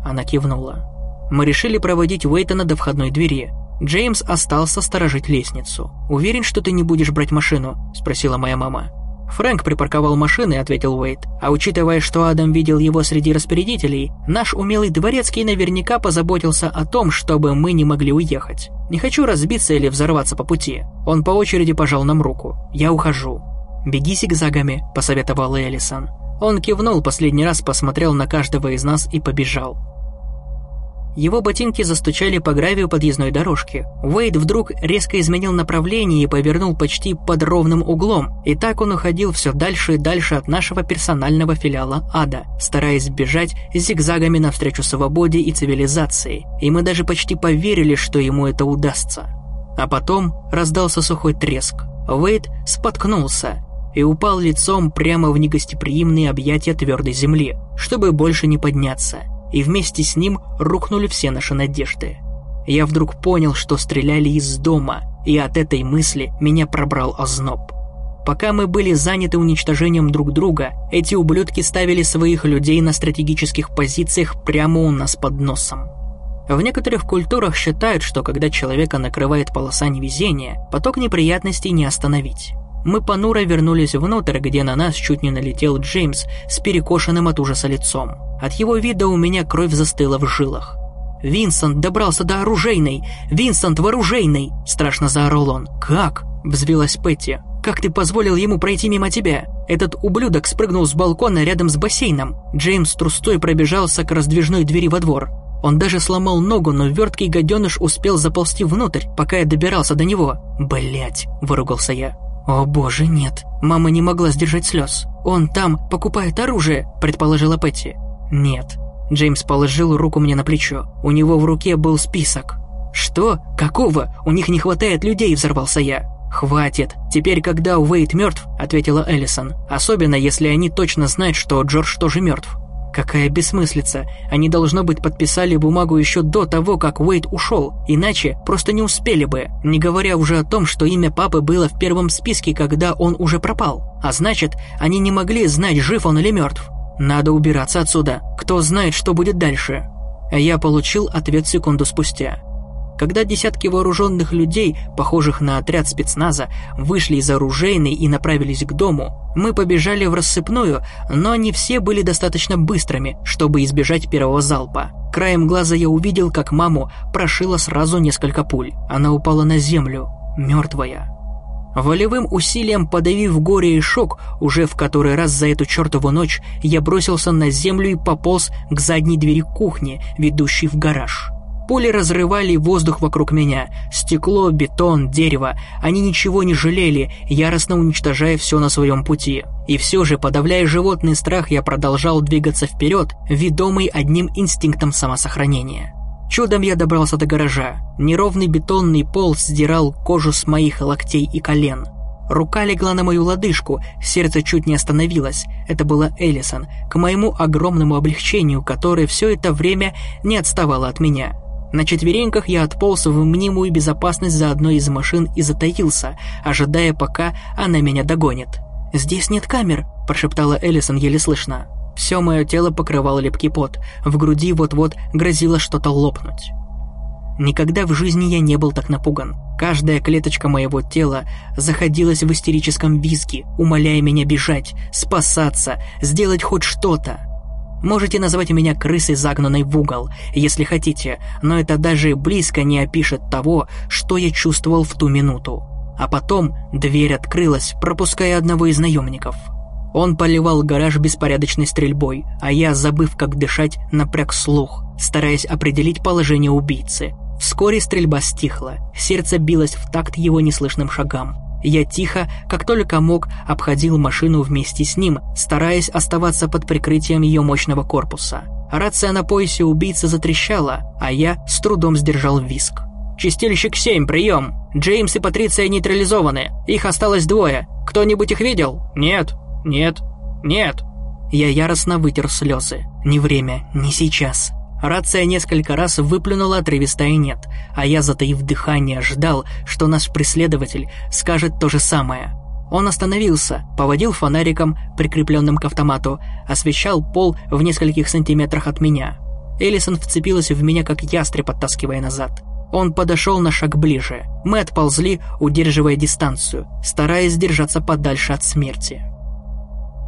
S1: Она кивнула. Мы решили проводить Уэйтона до входной двери. Джеймс остался сторожить лестницу. «Уверен, что ты не будешь брать машину?» – спросила моя мама. «Фрэнк припарковал машины», — ответил Уэйт. «А учитывая, что Адам видел его среди распорядителей, наш умелый дворецкий наверняка позаботился о том, чтобы мы не могли уехать. Не хочу разбиться или взорваться по пути». Он по очереди пожал нам руку. «Я ухожу». «Беги зигзагами», — посоветовал Элисон. Он кивнул последний раз, посмотрел на каждого из нас и побежал. Его ботинки застучали по гравию подъездной дорожки. Уэйд вдруг резко изменил направление и повернул почти под ровным углом, и так он уходил все дальше и дальше от нашего персонального филиала Ада, стараясь бежать зигзагами навстречу свободе и цивилизации, и мы даже почти поверили, что ему это удастся. А потом раздался сухой треск. Уэйд споткнулся и упал лицом прямо в негостеприимные объятия твердой земли, чтобы больше не подняться – и вместе с ним рухнули все наши надежды. Я вдруг понял, что стреляли из дома, и от этой мысли меня пробрал озноб. Пока мы были заняты уничтожением друг друга, эти ублюдки ставили своих людей на стратегических позициях прямо у нас под носом. В некоторых культурах считают, что когда человека накрывает полоса невезения, поток неприятностей не остановить. Мы понуро вернулись внутрь, где на нас чуть не налетел Джеймс с перекошенным от ужаса лицом. От его вида у меня кровь застыла в жилах. «Винсент добрался до оружейной! Винсент в оружейной!» – страшно заорал он. «Как?» – взвилась Петти. «Как ты позволил ему пройти мимо тебя? Этот ублюдок спрыгнул с балкона рядом с бассейном». Джеймс трустой пробежался к раздвижной двери во двор. Он даже сломал ногу, но верткий гаденыш успел заползти внутрь, пока я добирался до него. Блять, выругался я. «О боже, нет!» Мама не могла сдержать слез. «Он там покупает оружие», – предположила Петти. «Нет». Джеймс положил руку мне на плечо. У него в руке был список. «Что? Какого? У них не хватает людей!» – взорвался я. «Хватит. Теперь, когда Уэйт мертв», — ответила Эллисон. «Особенно, если они точно знают, что Джордж тоже мертв». Какая бессмыслица. Они, должно быть, подписали бумагу еще до того, как Уэйт ушел, иначе просто не успели бы, не говоря уже о том, что имя папы было в первом списке, когда он уже пропал. А значит, они не могли знать, жив он или мертв. Надо убираться отсюда. Кто знает, что будет дальше. Я получил ответ секунду спустя. Когда десятки вооруженных людей, похожих на отряд спецназа, вышли из оружейной и направились к дому, мы побежали в рассыпную, но не все были достаточно быстрыми, чтобы избежать первого залпа. Краем глаза я увидел, как маму прошило сразу несколько пуль. Она упала на землю, мертвая. Волевым усилием подавив горе и шок, уже в который раз за эту чертову ночь я бросился на землю и пополз к задней двери кухни, ведущей в гараж. Пули разрывали воздух вокруг меня. Стекло, бетон, дерево. Они ничего не жалели, яростно уничтожая все на своем пути. И все же, подавляя животный страх, я продолжал двигаться вперед, ведомый одним инстинктом самосохранения. Чудом я добрался до гаража. Неровный бетонный пол сдирал кожу с моих локтей и колен. Рука легла на мою лодыжку, сердце чуть не остановилось. Это была Эллисон, к моему огромному облегчению, которое все это время не отставало от меня. На четвереньках я отполз в мнимую безопасность за одной из машин и затаился, ожидая, пока она меня догонит. «Здесь нет камер», – прошептала Эллисон еле слышно. Все мое тело покрывало липкий пот, в груди вот-вот грозило что-то лопнуть. Никогда в жизни я не был так напуган. Каждая клеточка моего тела заходилась в истерическом визге, умоляя меня бежать, спасаться, сделать хоть что-то. Можете назвать меня крысой, загнанной в угол, если хотите, но это даже близко не опишет того, что я чувствовал в ту минуту. А потом дверь открылась, пропуская одного из наемников. Он поливал гараж беспорядочной стрельбой, а я, забыв как дышать, напряг слух, стараясь определить положение убийцы. Вскоре стрельба стихла, сердце билось в такт его неслышным шагам. Я тихо, как только мог, обходил машину вместе с ним, стараясь оставаться под прикрытием ее мощного корпуса. Рация на поясе убийцы затрещала, а я с трудом сдержал виск. «Чистильщик 7, прием! Джеймс и Патриция нейтрализованы. Их осталось двое. Кто-нибудь их видел? Нет, нет, нет!» Я яростно вытер слезы. «Не время, не сейчас. Рация несколько раз выплюнула отрывистое «нет», а я, затаив дыхание, ждал, что наш преследователь скажет то же самое. Он остановился, поводил фонариком, прикрепленным к автомату, освещал пол в нескольких сантиметрах от меня. Элисон вцепилась в меня, как ястреб, оттаскивая назад. Он подошел на шаг ближе. Мы отползли, удерживая дистанцию, стараясь держаться подальше от смерти.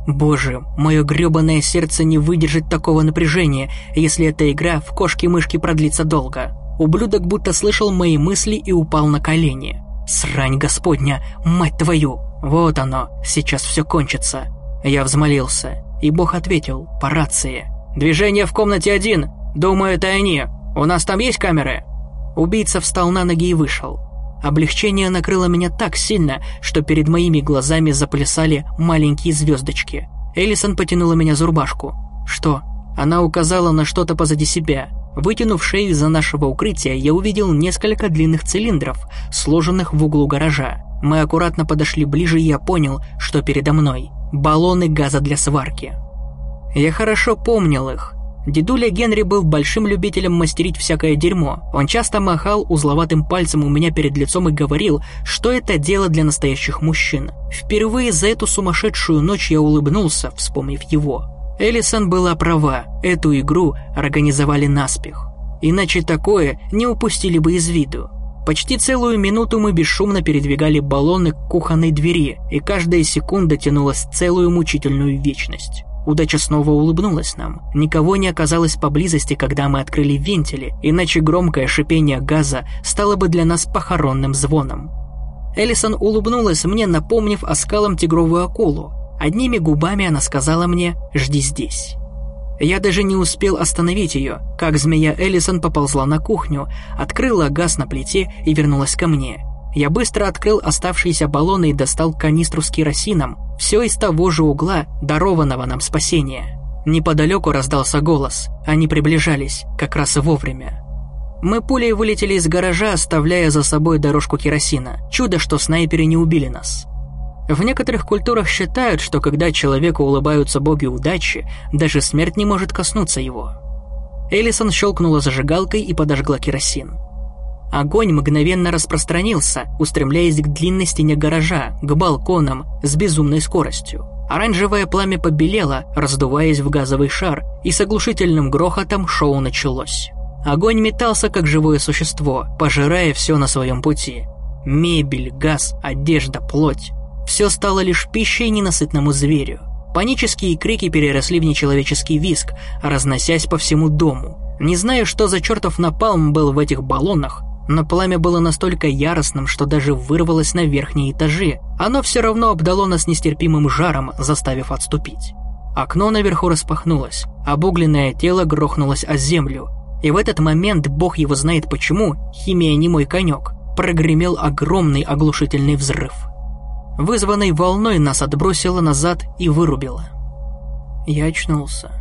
S1: Боже, мое грёбаное сердце не выдержит такого напряжения, если эта игра в кошки-мышки продлится долго. Ублюдок будто слышал мои мысли и упал на колени. «Срань господня, мать твою! Вот оно, сейчас все кончится!» Я взмолился, и Бог ответил по рации. «Движение в комнате один! Думаю, это они! У нас там есть камеры?» Убийца встал на ноги и вышел. Облегчение накрыло меня так сильно, что перед моими глазами заплясали маленькие звездочки. Элисон потянула меня за рубашку. «Что?» Она указала на что-то позади себя. Вытянув шею из-за нашего укрытия, я увидел несколько длинных цилиндров, сложенных в углу гаража. Мы аккуратно подошли ближе, и я понял, что передо мной баллоны газа для сварки. Я хорошо помнил их. Дедуля Генри был большим любителем мастерить всякое дерьмо. Он часто махал узловатым пальцем у меня перед лицом и говорил, что это дело для настоящих мужчин. Впервые за эту сумасшедшую ночь я улыбнулся, вспомнив его. Элисон была права, эту игру организовали наспех. Иначе такое не упустили бы из виду. Почти целую минуту мы бесшумно передвигали баллоны к кухонной двери, и каждая секунда тянулась целую мучительную вечность. Удача снова улыбнулась нам. Никого не оказалось поблизости, когда мы открыли вентили, иначе громкое шипение газа стало бы для нас похоронным звоном. Эллисон улыбнулась мне, напомнив оскалом тигровую акулу. Одними губами она сказала мне «Жди здесь». Я даже не успел остановить ее, как змея Эллисон поползла на кухню, открыла газ на плите и вернулась ко мне. Я быстро открыл оставшиеся баллоны и достал канистру с керосином, все из того же угла, дарованного нам спасения. Неподалеку раздался голос, они приближались, как раз и вовремя. Мы пулей вылетели из гаража, оставляя за собой дорожку керосина. Чудо, что снайперы не убили нас. В некоторых культурах считают, что когда человеку улыбаются боги удачи, даже смерть не может коснуться его. Элисон щелкнула зажигалкой и подожгла керосин. Огонь мгновенно распространился, устремляясь к длинной стене гаража, к балконам с безумной скоростью. Оранжевое пламя побелело, раздуваясь в газовый шар, и с оглушительным грохотом шоу началось. Огонь метался, как живое существо, пожирая все на своем пути. Мебель, газ, одежда, плоть. Все стало лишь пищей ненасытному зверю. Панические крики переросли в нечеловеческий визг, разносясь по всему дому. Не знаю, что за чертов напалм был в этих баллонах, но пламя было настолько яростным, что даже вырвалось на верхние этажи. Оно все равно обдало нас нестерпимым жаром, заставив отступить. Окно наверху распахнулось, обугленное тело грохнулось о землю, и в этот момент, бог его знает почему, химия не мой конек, прогремел огромный оглушительный взрыв. Вызванной волной нас отбросило назад и вырубило. Я очнулся.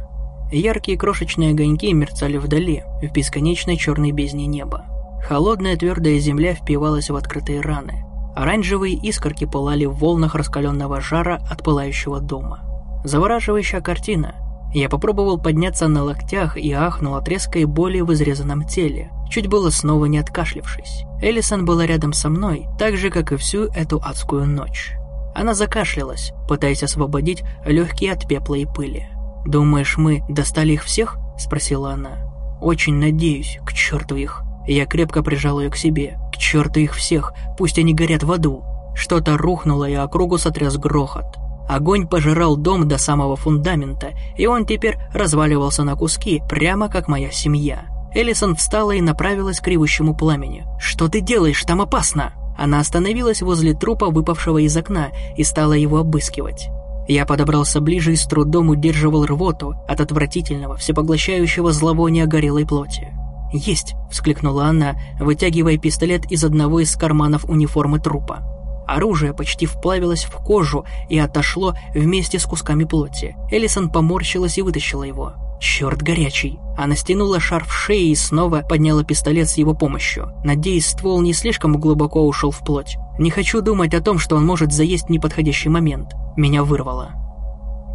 S1: Яркие крошечные огоньки мерцали вдали, в бесконечной черной бездне неба. Холодная твердая земля впивалась в открытые раны. Оранжевые искорки пылали в волнах раскаленного жара от пылающего дома. Завораживающая картина – я попробовал подняться на локтях и ахнул от резкой боли в изрезанном теле, чуть было снова не откашлившись. Элисон была рядом со мной, так же, как и всю эту адскую ночь. Она закашлялась, пытаясь освободить легкие от пепла и пыли. «Думаешь, мы достали их всех?» – спросила она. «Очень надеюсь, к черту их». Я крепко прижал ее к себе. «К черту их всех, пусть они горят в аду». Что-то рухнуло, и округу сотряс грохот. Огонь пожирал дом до самого фундамента, и он теперь разваливался на куски, прямо как моя семья. Элисон встала и направилась к ревущему пламени. «Что ты делаешь? Там опасно!» Она остановилась возле трупа, выпавшего из окна, и стала его обыскивать. Я подобрался ближе и с трудом удерживал рвоту от отвратительного, всепоглощающего зловония горелой плоти. «Есть!» – вскликнула она, вытягивая пистолет из одного из карманов униформы трупа. Оружие почти вплавилось в кожу и отошло вместе с кусками плоти. Элисон поморщилась и вытащила его. Черт горячий. Она стянула шарф шеи и снова подняла пистолет с его помощью. Надеюсь, ствол не слишком глубоко ушел в плоть. Не хочу думать о том, что он может заесть неподходящий момент. Меня вырвало.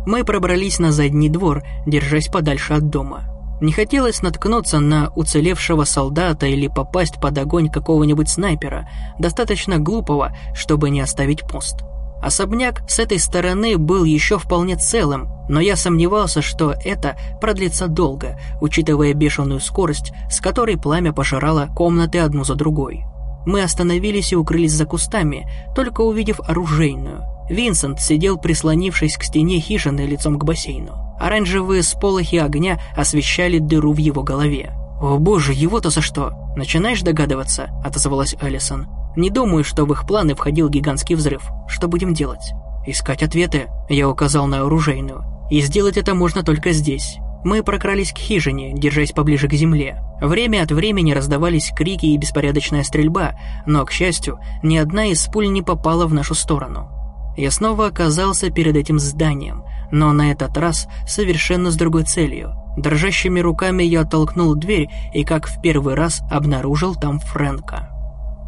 S1: Мы пробрались на задний двор, держась подальше от дома. Не хотелось наткнуться на уцелевшего солдата или попасть под огонь какого-нибудь снайпера, достаточно глупого, чтобы не оставить пост. Особняк с этой стороны был еще вполне целым, но я сомневался, что это продлится долго, учитывая бешеную скорость, с которой пламя пожирало комнаты одну за другой. Мы остановились и укрылись за кустами, только увидев оружейную. Винсент сидел прислонившись к стене хижины лицом к бассейну. Оранжевые сполохи огня освещали дыру в его голове. «О боже, его-то за что?» «Начинаешь догадываться?» – отозвалась Эллисон. «Не думаю, что в их планы входил гигантский взрыв. Что будем делать?» «Искать ответы», – я указал на оружейную. «И сделать это можно только здесь». Мы прокрались к хижине, держась поближе к земле. Время от времени раздавались крики и беспорядочная стрельба, но, к счастью, ни одна из пуль не попала в нашу сторону. Я снова оказался перед этим зданием, но на этот раз совершенно с другой целью. Дрожащими руками я оттолкнул дверь и, как в первый раз, обнаружил там Фрэнка.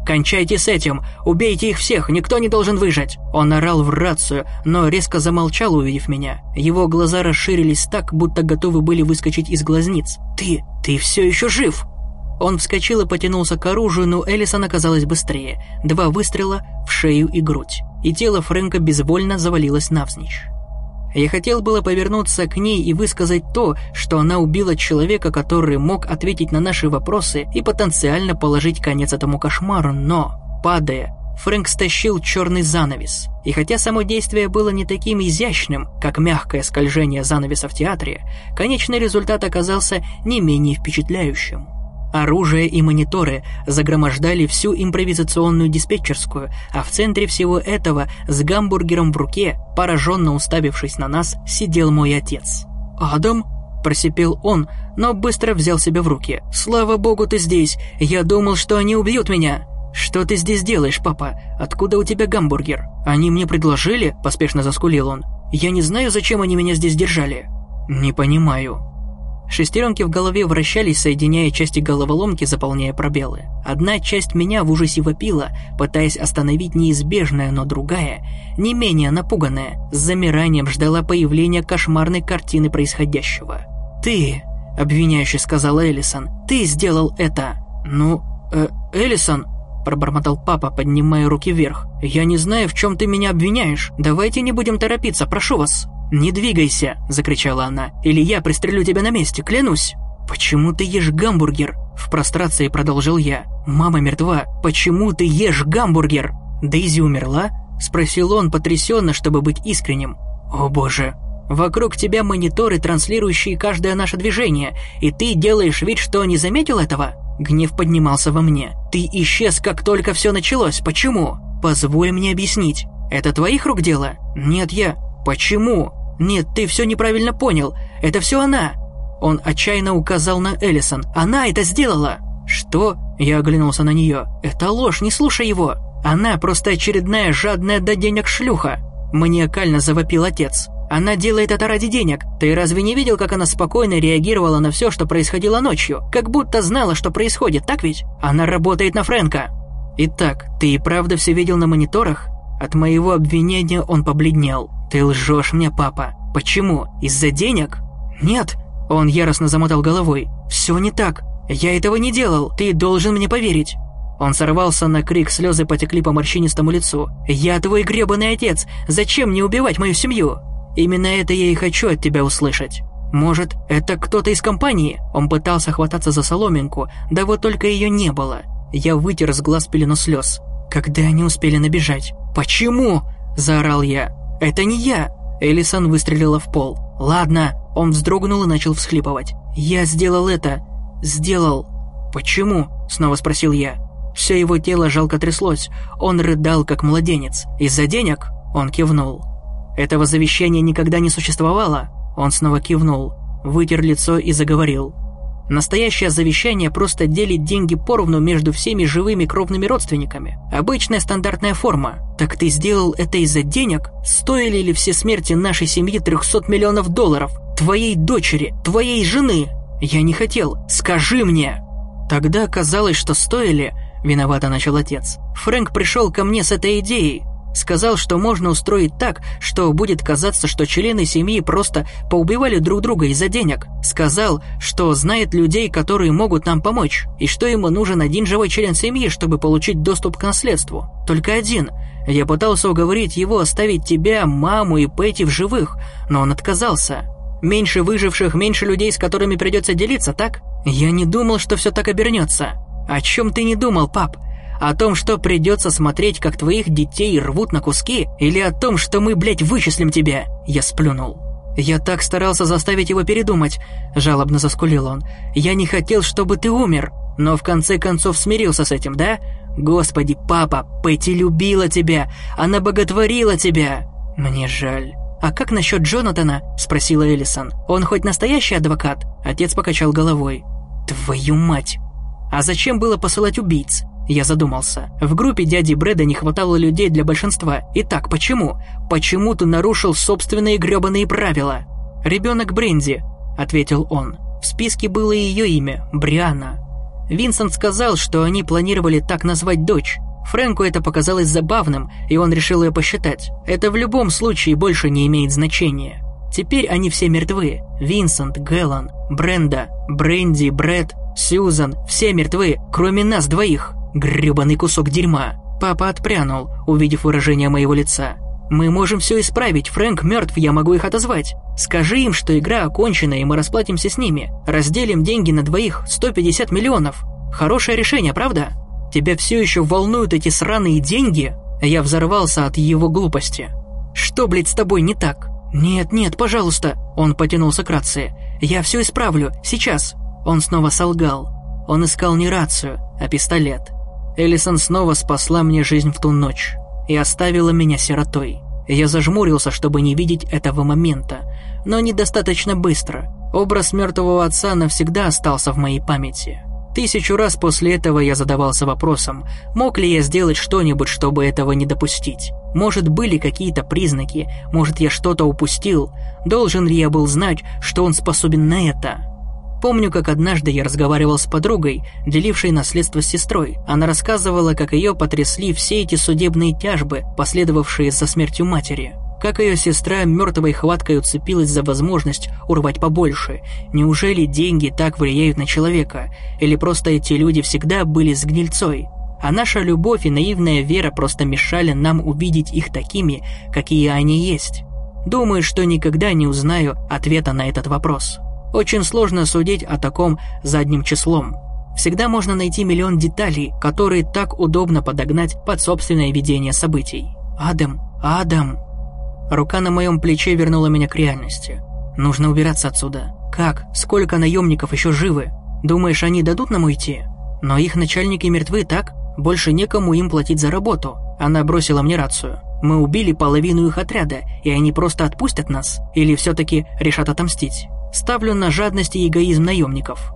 S1: «Кончайте с этим! Убейте их всех! Никто не должен выжить!» Он орал в рацию, но резко замолчал, увидев меня. Его глаза расширились так, будто готовы были выскочить из глазниц. «Ты... ты все еще жив!» Он вскочил и потянулся к оружию, но Элисон оказалась быстрее. Два выстрела в шею и грудь и тело Фрэнка безвольно завалилось навзничь. Я хотел было повернуться к ней и высказать то, что она убила человека, который мог ответить на наши вопросы и потенциально положить конец этому кошмару, но, падая, Фрэнк стащил черный занавес. И хотя само действие было не таким изящным, как мягкое скольжение занавеса в театре, конечный результат оказался не менее впечатляющим. Оружие и мониторы загромождали всю импровизационную диспетчерскую, а в центре всего этого с гамбургером в руке, пораженно уставившись на нас, сидел мой отец. «Адам?» – просипел он, но быстро взял себя в руки. «Слава богу, ты здесь! Я думал, что они убьют меня!» «Что ты здесь делаешь, папа? Откуда у тебя гамбургер?» «Они мне предложили?» – поспешно заскулил он. «Я не знаю, зачем они меня здесь держали». «Не понимаю», Шестеренки в голове вращались, соединяя части головоломки, заполняя пробелы. Одна часть меня в ужасе вопила, пытаясь остановить неизбежное, но другая, не менее напуганная, с замиранием ждала появления кошмарной картины происходящего. «Ты...» — обвиняюще сказал Эллисон. «Ты сделал это!» «Ну, э, Эллисон...» — пробормотал папа, поднимая руки вверх. «Я не знаю, в чем ты меня обвиняешь. Давайте не будем торопиться, прошу вас». «Не двигайся!» – закричала она. «Или я пристрелю тебя на месте, клянусь!» «Почему ты ешь гамбургер?» – в прострации продолжил я. «Мама мертва. Почему ты ешь гамбургер?» «Дейзи умерла?» – спросил он потрясенно, чтобы быть искренним. «О боже!» «Вокруг тебя мониторы, транслирующие каждое наше движение, и ты делаешь вид, что не заметил этого?» Гнев поднимался во мне. «Ты исчез, как только все началось. Почему?» «Позволь мне объяснить. Это твоих рук дело?» «Нет, я...» «Почему?» «Нет, ты все неправильно понял. Это все она!» Он отчаянно указал на Эллисон. «Она это сделала!» «Что?» Я оглянулся на нее. «Это ложь, не слушай его!» «Она просто очередная жадная до денег шлюха!» Маниакально завопил отец. «Она делает это ради денег. Ты разве не видел, как она спокойно реагировала на все, что происходило ночью? Как будто знала, что происходит, так ведь? Она работает на Фрэнка!» «Итак, ты и правда все видел на мониторах?» От моего обвинения он побледнел. «Ты лжешь мне, папа. Почему? Из-за денег?» «Нет!» Он яростно замотал головой. «Все не так. Я этого не делал. Ты должен мне поверить». Он сорвался на крик, слезы потекли по морщинистому лицу. «Я твой гребаный отец! Зачем мне убивать мою семью?» «Именно это я и хочу от тебя услышать». «Может, это кто-то из компании?» Он пытался хвататься за соломинку, да вот только ее не было. Я вытер с глаз пелену слез. Когда они успели набежать? «Почему?» – заорал я. «Это не я!» Элисон выстрелила в пол. «Ладно!» Он вздрогнул и начал всхлипывать. «Я сделал это! Сделал!» «Почему?» – снова спросил я. Все его тело жалко тряслось. Он рыдал, как младенец. «Из-за денег?» Он кивнул. «Этого завещания никогда не существовало?» Он снова кивнул, вытер лицо и заговорил. Настоящее завещание просто делит деньги поровну между всеми живыми кровными родственниками. Обычная стандартная форма. Так ты сделал это из-за денег? Стоили ли все смерти нашей семьи 300 миллионов долларов? Твоей дочери, твоей жены? Я не хотел. Скажи мне. Тогда казалось, что стоили, виновато начал отец. Фрэнк пришел ко мне с этой идеей. Сказал, что можно устроить так, что будет казаться, что члены семьи просто поубивали друг друга из-за денег. Сказал, что знает людей, которые могут нам помочь, и что ему нужен один живой член семьи, чтобы получить доступ к наследству. Только один. Я пытался уговорить его оставить тебя, маму и Пэти в живых, но он отказался. Меньше выживших, меньше людей, с которыми придется делиться, так? Я не думал, что все так обернется. О чем ты не думал, пап? О том, что придется смотреть, как твоих детей рвут на куски? Или о том, что мы, блядь, вычислим тебя?» Я сплюнул. «Я так старался заставить его передумать», – жалобно заскулил он. «Я не хотел, чтобы ты умер, но в конце концов смирился с этим, да? Господи, папа, Пэти любила тебя, она боготворила тебя!» «Мне жаль». «А как насчет Джонатана?» – спросила Эллисон. «Он хоть настоящий адвокат?» Отец покачал головой. «Твою мать!» «А зачем было посылать убийц? Я задумался. В группе дяди Брэда не хватало людей для большинства. Итак, почему? Почему ты нарушил собственные грёбаные правила? «Ребенок Бренди», — ответил он. В списке было ее имя — Бриана. Винсент сказал, что они планировали так назвать дочь. Фрэнку это показалось забавным, и он решил ее посчитать. Это в любом случае больше не имеет значения. Теперь они все мертвы. Винсент, Гэллан, Бренда, Бренди, Брэд, Сьюзан – все мертвы, кроме нас двоих. Грёбаный кусок дерьма. Папа отпрянул, увидев выражение моего лица. «Мы можем все исправить, Фрэнк мертв, я могу их отозвать. Скажи им, что игра окончена, и мы расплатимся с ними. Разделим деньги на двоих, 150 миллионов. Хорошее решение, правда? Тебя все еще волнуют эти сраные деньги?» Я взорвался от его глупости. «Что, блядь, с тобой не так?» «Нет, нет, пожалуйста!» Он потянулся к рации. «Я все исправлю, сейчас!» Он снова солгал. Он искал не рацию, а пистолет. Эллисон снова спасла мне жизнь в ту ночь и оставила меня сиротой. Я зажмурился, чтобы не видеть этого момента, но недостаточно быстро. Образ мертвого отца навсегда остался в моей памяти. Тысячу раз после этого я задавался вопросом, мог ли я сделать что-нибудь, чтобы этого не допустить. Может, были какие-то признаки, может, я что-то упустил. Должен ли я был знать, что он способен на это? Помню, как однажды я разговаривал с подругой, делившей наследство с сестрой. Она рассказывала, как ее потрясли все эти судебные тяжбы, последовавшие за смертью матери. Как ее сестра мертвой хваткой уцепилась за возможность урвать побольше. Неужели деньги так влияют на человека? Или просто эти люди всегда были с гнильцой? А наша любовь и наивная вера просто мешали нам увидеть их такими, какие они есть. Думаю, что никогда не узнаю ответа на этот вопрос. Очень сложно судить о таком задним числом. Всегда можно найти миллион деталей, которые так удобно подогнать под собственное видение событий. «Адам! Адам!» Рука на моем плече вернула меня к реальности. Нужно убираться отсюда. Как? Сколько наемников еще живы? Думаешь, они дадут нам уйти? Но их начальники мертвы, так? Больше некому им платить за работу. Она бросила мне рацию. Мы убили половину их отряда, и они просто отпустят нас? Или все-таки решат отомстить? Ставлю на жадность и эгоизм наемников.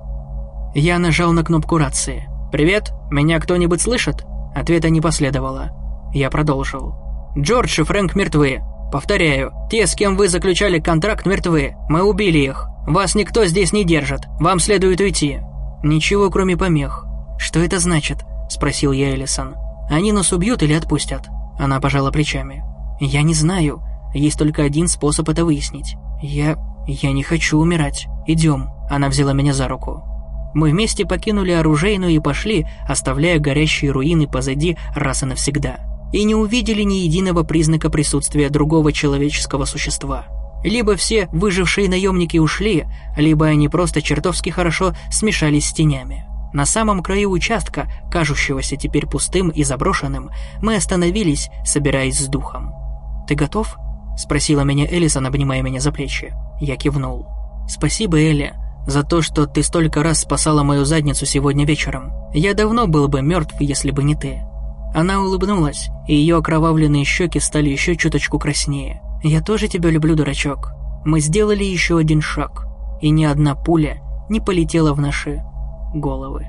S1: Я нажал на кнопку рации. «Привет, меня кто-нибудь слышит?» Ответа не последовало. Я продолжил. «Джордж и Фрэнк мертвы. Повторяю, те, с кем вы заключали контракт, мертвы. Мы убили их. Вас никто здесь не держит. Вам следует уйти». «Ничего, кроме помех. Что это значит?» – спросил я Элисон. «Они нас убьют или отпустят?» Она пожала плечами. «Я не знаю. Есть только один способ это выяснить. Я... я не хочу умирать. Идем». Она взяла меня за руку. Мы вместе покинули оружейную и пошли, оставляя горящие руины позади раз и навсегда и не увидели ни единого признака присутствия другого человеческого существа. Либо все выжившие наемники ушли, либо они просто чертовски хорошо смешались с тенями. На самом краю участка, кажущегося теперь пустым и заброшенным, мы остановились, собираясь с духом. «Ты готов?» – спросила меня Элисон, обнимая меня за плечи. Я кивнул. «Спасибо, Элли, за то, что ты столько раз спасала мою задницу сегодня вечером. Я давно был бы мертв, если бы не ты». Она улыбнулась, и ее окровавленные щеки стали еще чуточку краснее. «Я тоже тебя люблю, дурачок. Мы сделали еще один шаг, и ни одна пуля не полетела в наши головы».